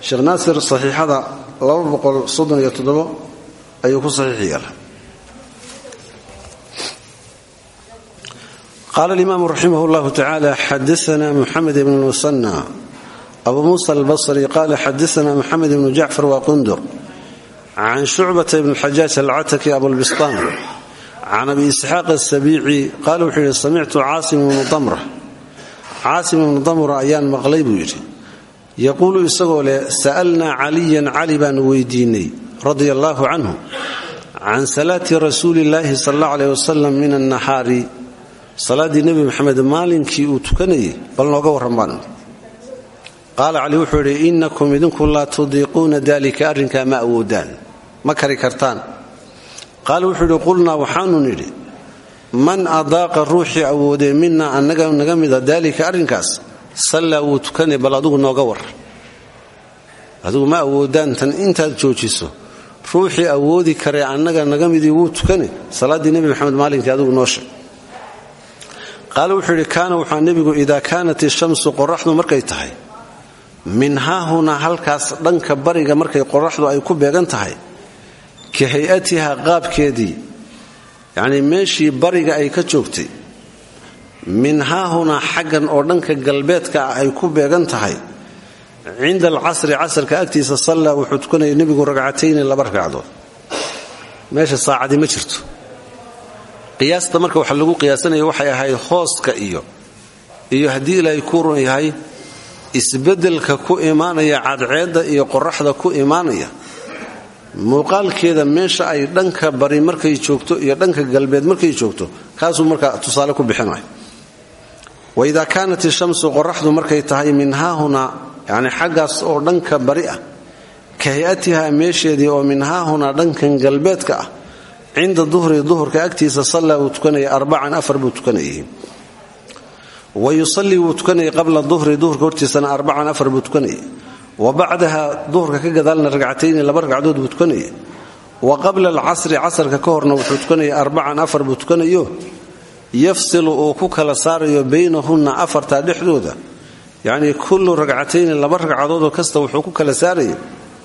sheekh naasir saxiixada ayuu ku saxiix yeela qaala alimaamu raximah llahu tacala xadaana muxamed ibn musanna abu muusa albasri qaala xadaana muxamed ibnu jacfar waa qundur can shucbata ibn xajaaj alcataki abulbistaan can abi isxaaq asabiici qaala wuxuu yidhi samictu caasim ibnu damra caasim ibnu damra ayaan maqlay buu yidhi yaquulu isagoo leh sa'alnaa caliyan cali baanu weydiinay radia allaahu canhu can salaati rasuuli illaahi sal alla aleh wasalam min annahaari salaaddii nebi maxamed maalinkii uu tukanayay bal nooga warran baan qaala cali wuxuu yidhi innakum idinku laa tudiiquuna dalika arrinkaa ma awoodaan ma kari kartaan. Qaala wuxuu yidhi qulnaa waxaanu nidhi man adaaqa ruuxii awoodee minaa annaga naga mida daalika arrinkaas sallaa wuu tukanay bal adugu nooga war. Adigu ma awoodaan tan intaad joojiso. Ruuxii awoodi karee annaga naga midii wuu tukane salaaddii nebi maxamed maalinkii adigu noo sheeg qaale wuxuu yidhi kaana waxaa nebigu idaa kaanat ishamsu qoraxdu markay tahay min haahunaa halkaas dhanka bariga markay qoraxdu ay ku beegan tahay ka hay'atiha qaabkeedii yacnii meeshii bariga ay ka joogtay min haahunaa xaggan oo dhanka galbeedka ah ay ku beegan tahay. Cinda alcasri casarka agtiisa sallaa wuxuu tukanaya nebigu ragcatayni laba ragcadood. Meesha saacadii ma jirto. Qiyaasta marka waxa lagu qiyaasanaya waxay ahayd hooska iyo iyo haddii ilaahay ku run yahay isbeddelka ku imaanaya cadceedda iyo qoraxda ku imaanaya muuqaalkeeda meesha ay dhanka bari markay joogto iyo dhanka galbeed markay joogto kaasuu marka tusaale ku bixinaya waidaa kaanat ishamsu qoraxdu markay tahay min haahunaa yani xaggaas oo dhanka bari ah ka hay'atihaa meesheedii oo min haahunaa dhankan galbeedka ah cinda duhri duhurka agtiisa sallaa wuu tukanaya afar buu wa yusallii wuu qabla duhri duhurka hortiisana arbacan afar buu tukanayay wa bacdaha duhurka ka gadaalna ragcatayni laba ragcadood buu tukanayay wa qabla alcasri casarka ka horna wuxuu tukanaya arbacan afar buu tukanayo yafsilu uu ku kala saarayo baynahunna afartaa dhexdooda. Yacnii kullu ragcatayni laba ragcadoodoo kasta wuxuu ku kala saaraya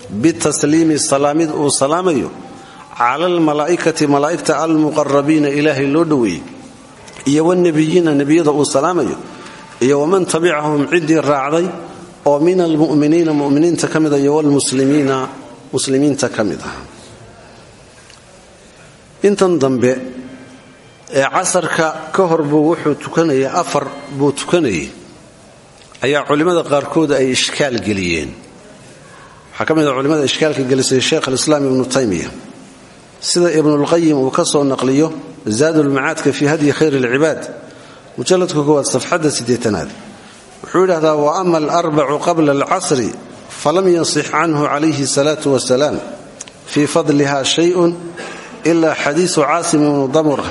bitasliimi salaamid uu salaamayo cala almalaa'ikati malaa'igta almuqarabiina ilaahay loo dhoweeyey. Iyo wnebiyiina nebiyada uu salaamayo. Iyo waman tabicahum ciddii raacday oo min almu'miniina mu'miniinta ka mida iyo wlmuslimiina muslimiinta ka ah. Intan dambe casarka ka hor buu wuxuu tukanayay afar buu tukanayay. Ayaa culimmada qaarkood ay ishkaal geliyeen. Waxaa ka mid a culimmada ishkaalka gelisay sheekh alislaam ibnu taymiya sida ibnulqayim uu ka soo naqliyo zaadulmacaadka fii hadyi khayr alcibaad mujalladka koowaad safxadda siddeetanaad. Wuxuu yidhahdaa wa ama alarbacu qabla alcasri falam yansix canhu calayhi salaatu wasalaam fii fadliha shayun ila xadiisu caasim ibnu damura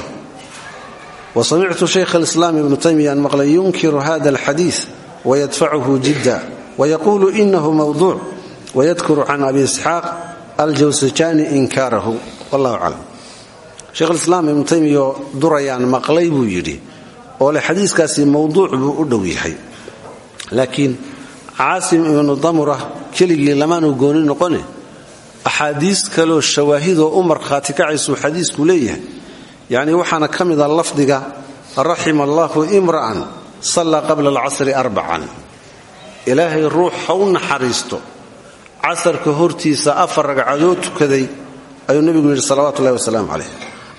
wa samictu shaykh alislaam ibnu taymiya an maqlay yunkiru hada alxadiid wayadfacuhu jidda wayaquulu inahu mawduuc wayadkuru can abi isxaaq aljawsajani inkaarahu wallahu aclam sheikhulislaam ibnu taymiyo durayaan maqlay buu yidhi oo le xadiiskaasi mowduuc buu u dhow yahay laakiin caasim ibnu damura keligii lamaanu gooni noqone axaadiis kaloo shawaahidoo u markhaati kacaysuu xadiisku yacnii waxaana ka mid a lafdiga raxima allaahu imra'an sallaa qabla alcasri arbacan ilaahay ruux ha u naxariisto. Casarka hortiisa afar ragcadood tukaday ayuu nebigu yidhi salawatullahi wasalaamu calayh.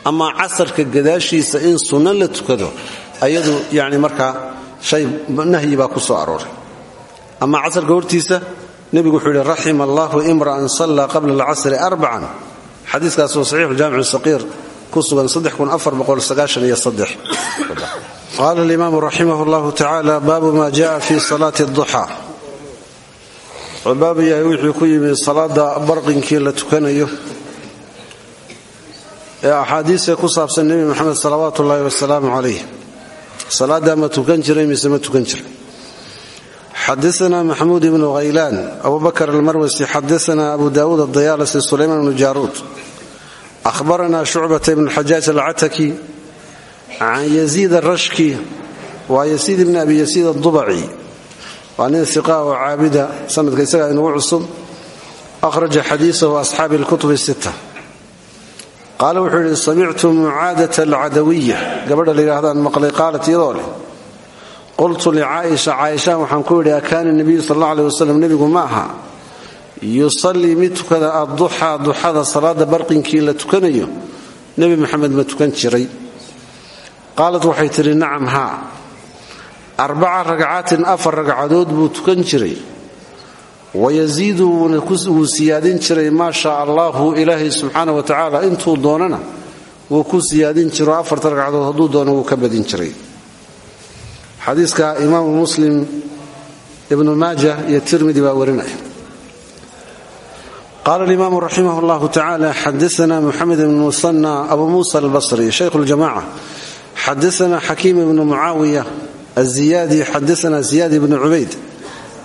Amaa casarka gadaashiisa in sunno la tukado ayadu yacni markaa shay nahyi baa ku soo arooray. Amaa casarka hortiisa nebigu wuxuu yidhi raxima allaahu imra'an sallaa qabla alcasri arbacan sugan qaala alimaamu raximah llahu tacaala baabu ma jaءa fi salaati اduxaa wuxuu baabu yahay wixii ku yimi salaada barqinkii la tukanayo ee axaadiisee ku saabsan nebi moxamed salawaatu ullaahi wasalaamu calayh salaaddaa ma tukan jiray mise ma tukan jiray? Xadaana maxamuud ibnu khaylaan abu bakr almarwasi xadaana abu daawuud adayaalasi sulaymaan bnu jaaruud ahbarana shucbata ibn xajaaj alcataki can yaziid arashki waa yasiid ibni abi yasiid adubaci waa nin iqa oo caabida sanadka isagaa inugu cusub ahraja xadiisahu asxaabi lkutubi sita qaale wuxuu yidhi samictu mucaadata alcadawiya gabadha la yidhahdaan maqlay qaalat iyadoo leh qultu licaaisha caaisha waxaan ku yidhi akaana nebiyu sal alla aleh wasalam nebigu ma aha yusallii mid tukada adduxaa duxada salaada barqinkii la tukanayo nebi maxamed ma tukan jiray. Qaalat waxay tidhi nacam haa. Arbaca ragcaatin afar ragcadood buu tukan jiray. Wayasiidu wuu siyaadin jiray maa shaa allaahu ilaahay subxaana wa tacaala intuu doonana wuu ku siyaadin jiro afarta ragcadood hadduu doono wuu ka badin jiray. Muslim ibnu maaja iyo tirmidi baa warinaya qaala alimaamu raximah llahu tacala xadaana muxamed ibn musanى abu musa albasri shaykhu ljamaca xadaana xakiim ibnu mucaawiya aziyadi xadaana ziyaad ibnu cubayd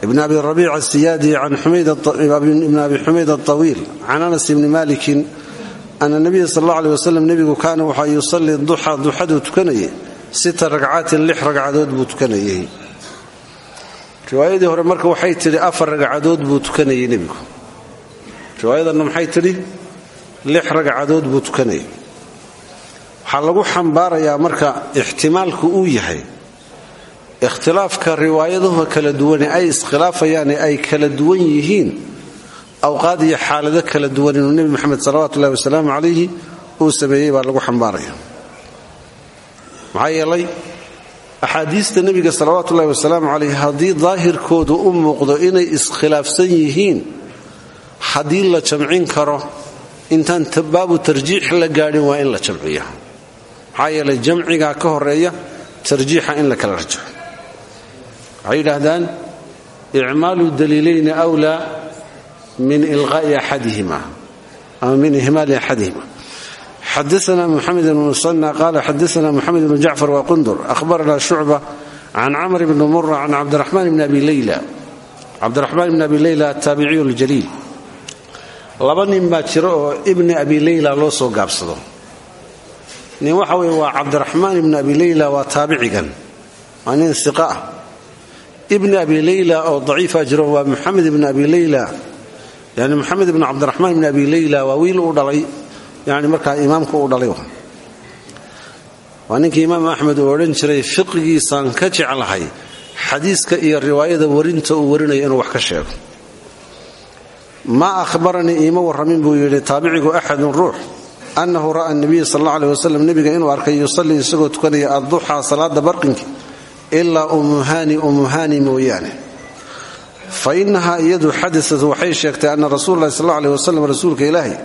ibn abi rabiic asiyadi ibn abi xumayd alطawiil can anas ibni malikin ana nabiya sal alla aleh wasalam nebigu kaana waxaa yusalii duxa duxaduu tukanayay sita ragcaatin lix ragcadood buu tukanayay riwaayadii hore marka waxay tidhi afar ragcadood buu tukanayay nebigu riwaayadanna maxay tidhi? Lix ragcadood buu tukanayay. Waxaa lagu xambaarayaa marka ixtimaalku uu yahay ikhtilaafka riwaayaduhu kala duwane ay iskhilaafayaan ay kala duwan yihiin awqaad iyo xaalado kala duwan inuu nebi moxamed salawatu ullahi wasalaamu calayhi uu sameeyey baa lagu xambaaraya. Maxaa yeelay axaadiista nebiga salawaatu ullahi wasalaamu calayh haddii daahirkoodu u muuqdo inay iskhilaafsan yihiin haddii la jamcin karo intaan baabu tarjiix la gaadhin waa in la jamciya maxaa yeelay jamcigaa ka horreeya tarjiixa in la kala rajaxo. Waxay yidhaahdaan icmaalu daliilayni min ilqaa'i axadihima ama min ihmaali axadihima xadaana muxamed bn musanى qala xadaana muxamed bn jacfar waqundur ahbarana shucba can camr bni mura can cabdiraxmaan bni abi leyla cabdiraxmaan bni abi leyla ataabiciyu ljaliil laba nin baa jira oo ibni abi leyla loo soo gaabsado. Nin waxa weye waa cabdiraxmaan ibni abi leyla waa taabicigan waa nin iqa ah. Ibni abi leyla oo daciifa jiro waa muxamed ibni abi leyla yani muxamed ibni cabdiraxmaan ibni abi leyla waa wiil uu dhalay yani markaa imaamka uu dhalay waa. Ninkii imaam axmed uu odhan jiray fiqigiisaan ka jeclahay xadiiska iyo riwaayada warinta uu warinayo inuu wax ka sheego maa ahbaranii iima warramin buu yidhi taabicigu axadun ruux annahu ra'a nabiya sal alla aleh wasalam nebiga inuu arkay yusallii isagoo tukanaya adduxaa salaada barqinki ilaa umuhani umuhani mooyaane. Fa innahaa iyadu xadaat waxay sheegtay anna rasuula lahi sal aleh wasalam rasuulka ilaahi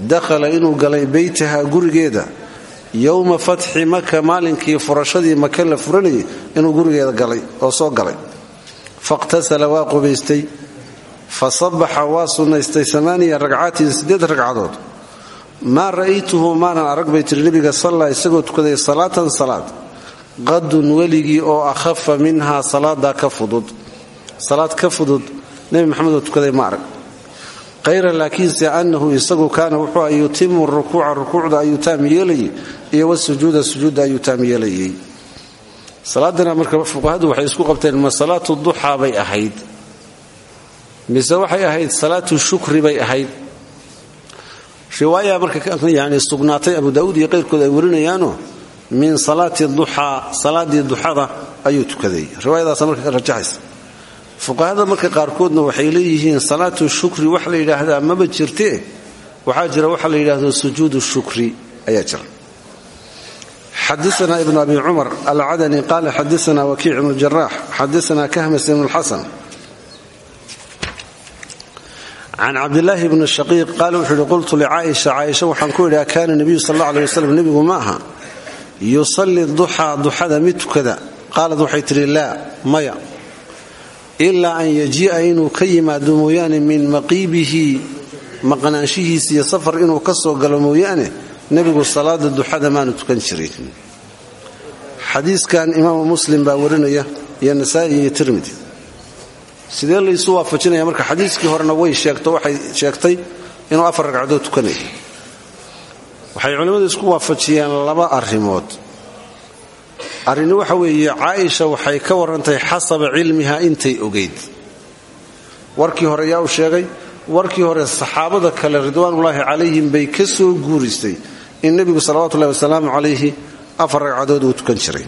dakhala inuu galay beytaha gurigeeda yowma fatxi maka maalinkii furashadii maka la furanayay inuu gurigeeda galay oo soo galay. Faqhtasala waa qubaystay fa sabaxa waa sunnaystay amaaniya ragcaatin siddeed ragcadood. Maa ra'aytuhu maanan arag bay tiri nebiga salla isagoo tukaday salaatan salaad. Qadun weligii oo akhafa minhaa salaadaa ka fudud. Salaad ka fudud nebi maxamed oo tukaday ma arag. Qayra laakiinse annahu isagu kaana wuxuu yutimu rukuuca rukuucda ayuu taam yeelayay iyo wasujuuda sujuudda ayuu taam yeelayay salaadana marka fuqahadu waxay isku qabteen ma salaatu duxaa ahayd mise waxay ahayd salaatu shukri bay ahayd. Riwaaya marka yani sugnaatay abu daauud iyo qayrkood ay warinayaano min salaati duxaa salaadii duxada ayuu tukaday. Riwaayadaasa marka ka rajaxaysa. Fuqahada marka qaarkoodna waxay leeyihiin salaatu shukri wax la yidhaahdaa maba jirtee waxaa jira waxa la yidhaahdo sujuudu shukri ayaa jira. Xadaana ibnu abi cumar alcadani qaala xadaana wakiic ibnu jaraax xadaana kahmas ibnu lxasan can cabdilaahi bni shaqiiq qaala wuxuu yihi qultu licaaisha caaisha waxaan ku idhi akaana nebiyu sal alla aleh wasalam nebigu ma aha yusallii duxaa duxada mid tukada qaalad waxay tidhi laa maya ilaa an yajii'a inuu ka yimaado mooyaane min maqiibihi maqnaanshihiisa iyo safar inuu ka soo galo mooyaane nebigu salaada duxada maanu tukan jirin xadiiskan imaamu muslim baa warinaya iyo nasaa'i iyo tirmidi sidee laysu waafajinaya marka xadiiskii horena way sheegto waxay sheegtay inuu afar ragcadood tukanaya waxay culimmadu isku waafajiyeen laba arrimood. Arrini waxa weeye caaisha waxay ka warrantay xasaba cilmiha intay ogayd warkii hore yaa u sheegay warkii hore saxaabada kale ridwaanullaahi calayhim bay ka soo guurisay in nebigu salawatullahi wasalaamu calayhi afar ragcadood uu tukan jiray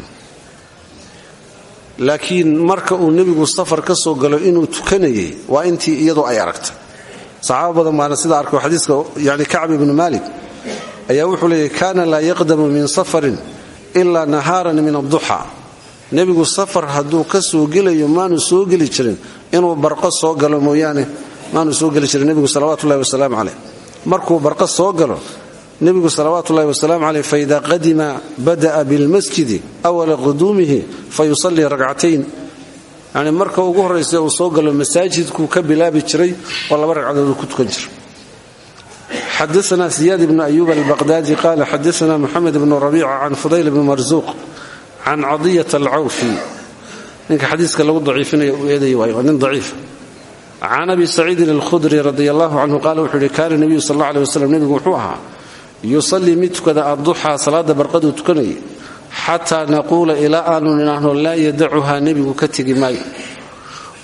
laakiin marka uu nebigu safar ka soo galo inuu tukanayay waa intii iyadu ay aragtay. Saxaaba badan baana sida arko xadiiska yani kacb ibnu maalik ayaa wuxuu leeyahy kaana laa yaqdamu min safarin ilaa nahaaran min adduxa nebigu safar hadduu ka soo gelayo maanu soo geli jirin. Inuu barqo soo galo mooyaane maanu soo geli jirin nebigu salawatulahi wasalaamu caleyh markuu barqo soo galo nebigu salawaatuulahi wasalaamu caleyh faida qadima bada'a bilmasjidi awala quduumihi fa yusallii ragcatayn yani marka ugu horraysa uu soo galo masaajidkuu ka bilaabi jiray oo laba ragcadood uu ku tukan jiro xadaana siyaad ibnu ayuub albaqdaadi qaala xadaana moxamed ibnu rabiica can fudayl bni marsuuq can cadiyat alcawfi. Ninka xadiiska lagu daciifinaya uu eeday waay waa nin daciif. Can abi saciidin alkhudri radi allahu canhu qaala wuxuu yihi kaana nebiyu sal alla aleh yusallii mid tukada adduxaa salaada barqaduu tukanayay xataa naquula ilaa aanu nidhaahno laa yadacuhaa nebigu ka tegi maayo.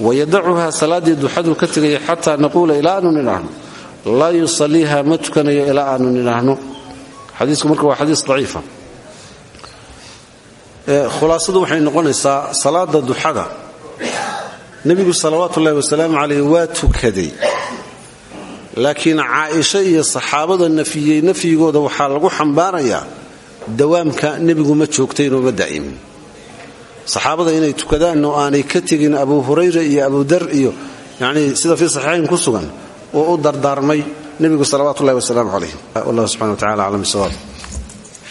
Wayadacuhaa salaaddii duxaduu ka tegaya xataa naquula ilaa aanu nidhaahno laa yusaliiha ma tukanayo ilaa aanu xadiisku marka waa xadiis daciifa. Khulaasadu waxay noqonaysaa salaada duxada nebigu salawaatu ullahi wasalaamu caleyh waa tukaday laakiin caaisha iyo saxaabada nafiyey nafyigooda waxaa lagu xambaarayaa dawaamka nebigu ma joogtaynoo ma daa'imin saxaabada inay tukadaan oo aanay ka tegin abu hurayra iyo abu dar iyo yanii sida fii saxiixayn ku sugan oo u dardaarmay nebigu salawaatu ullahi wasalaamu calayh wallah subxana wa tacala aclam bisawaab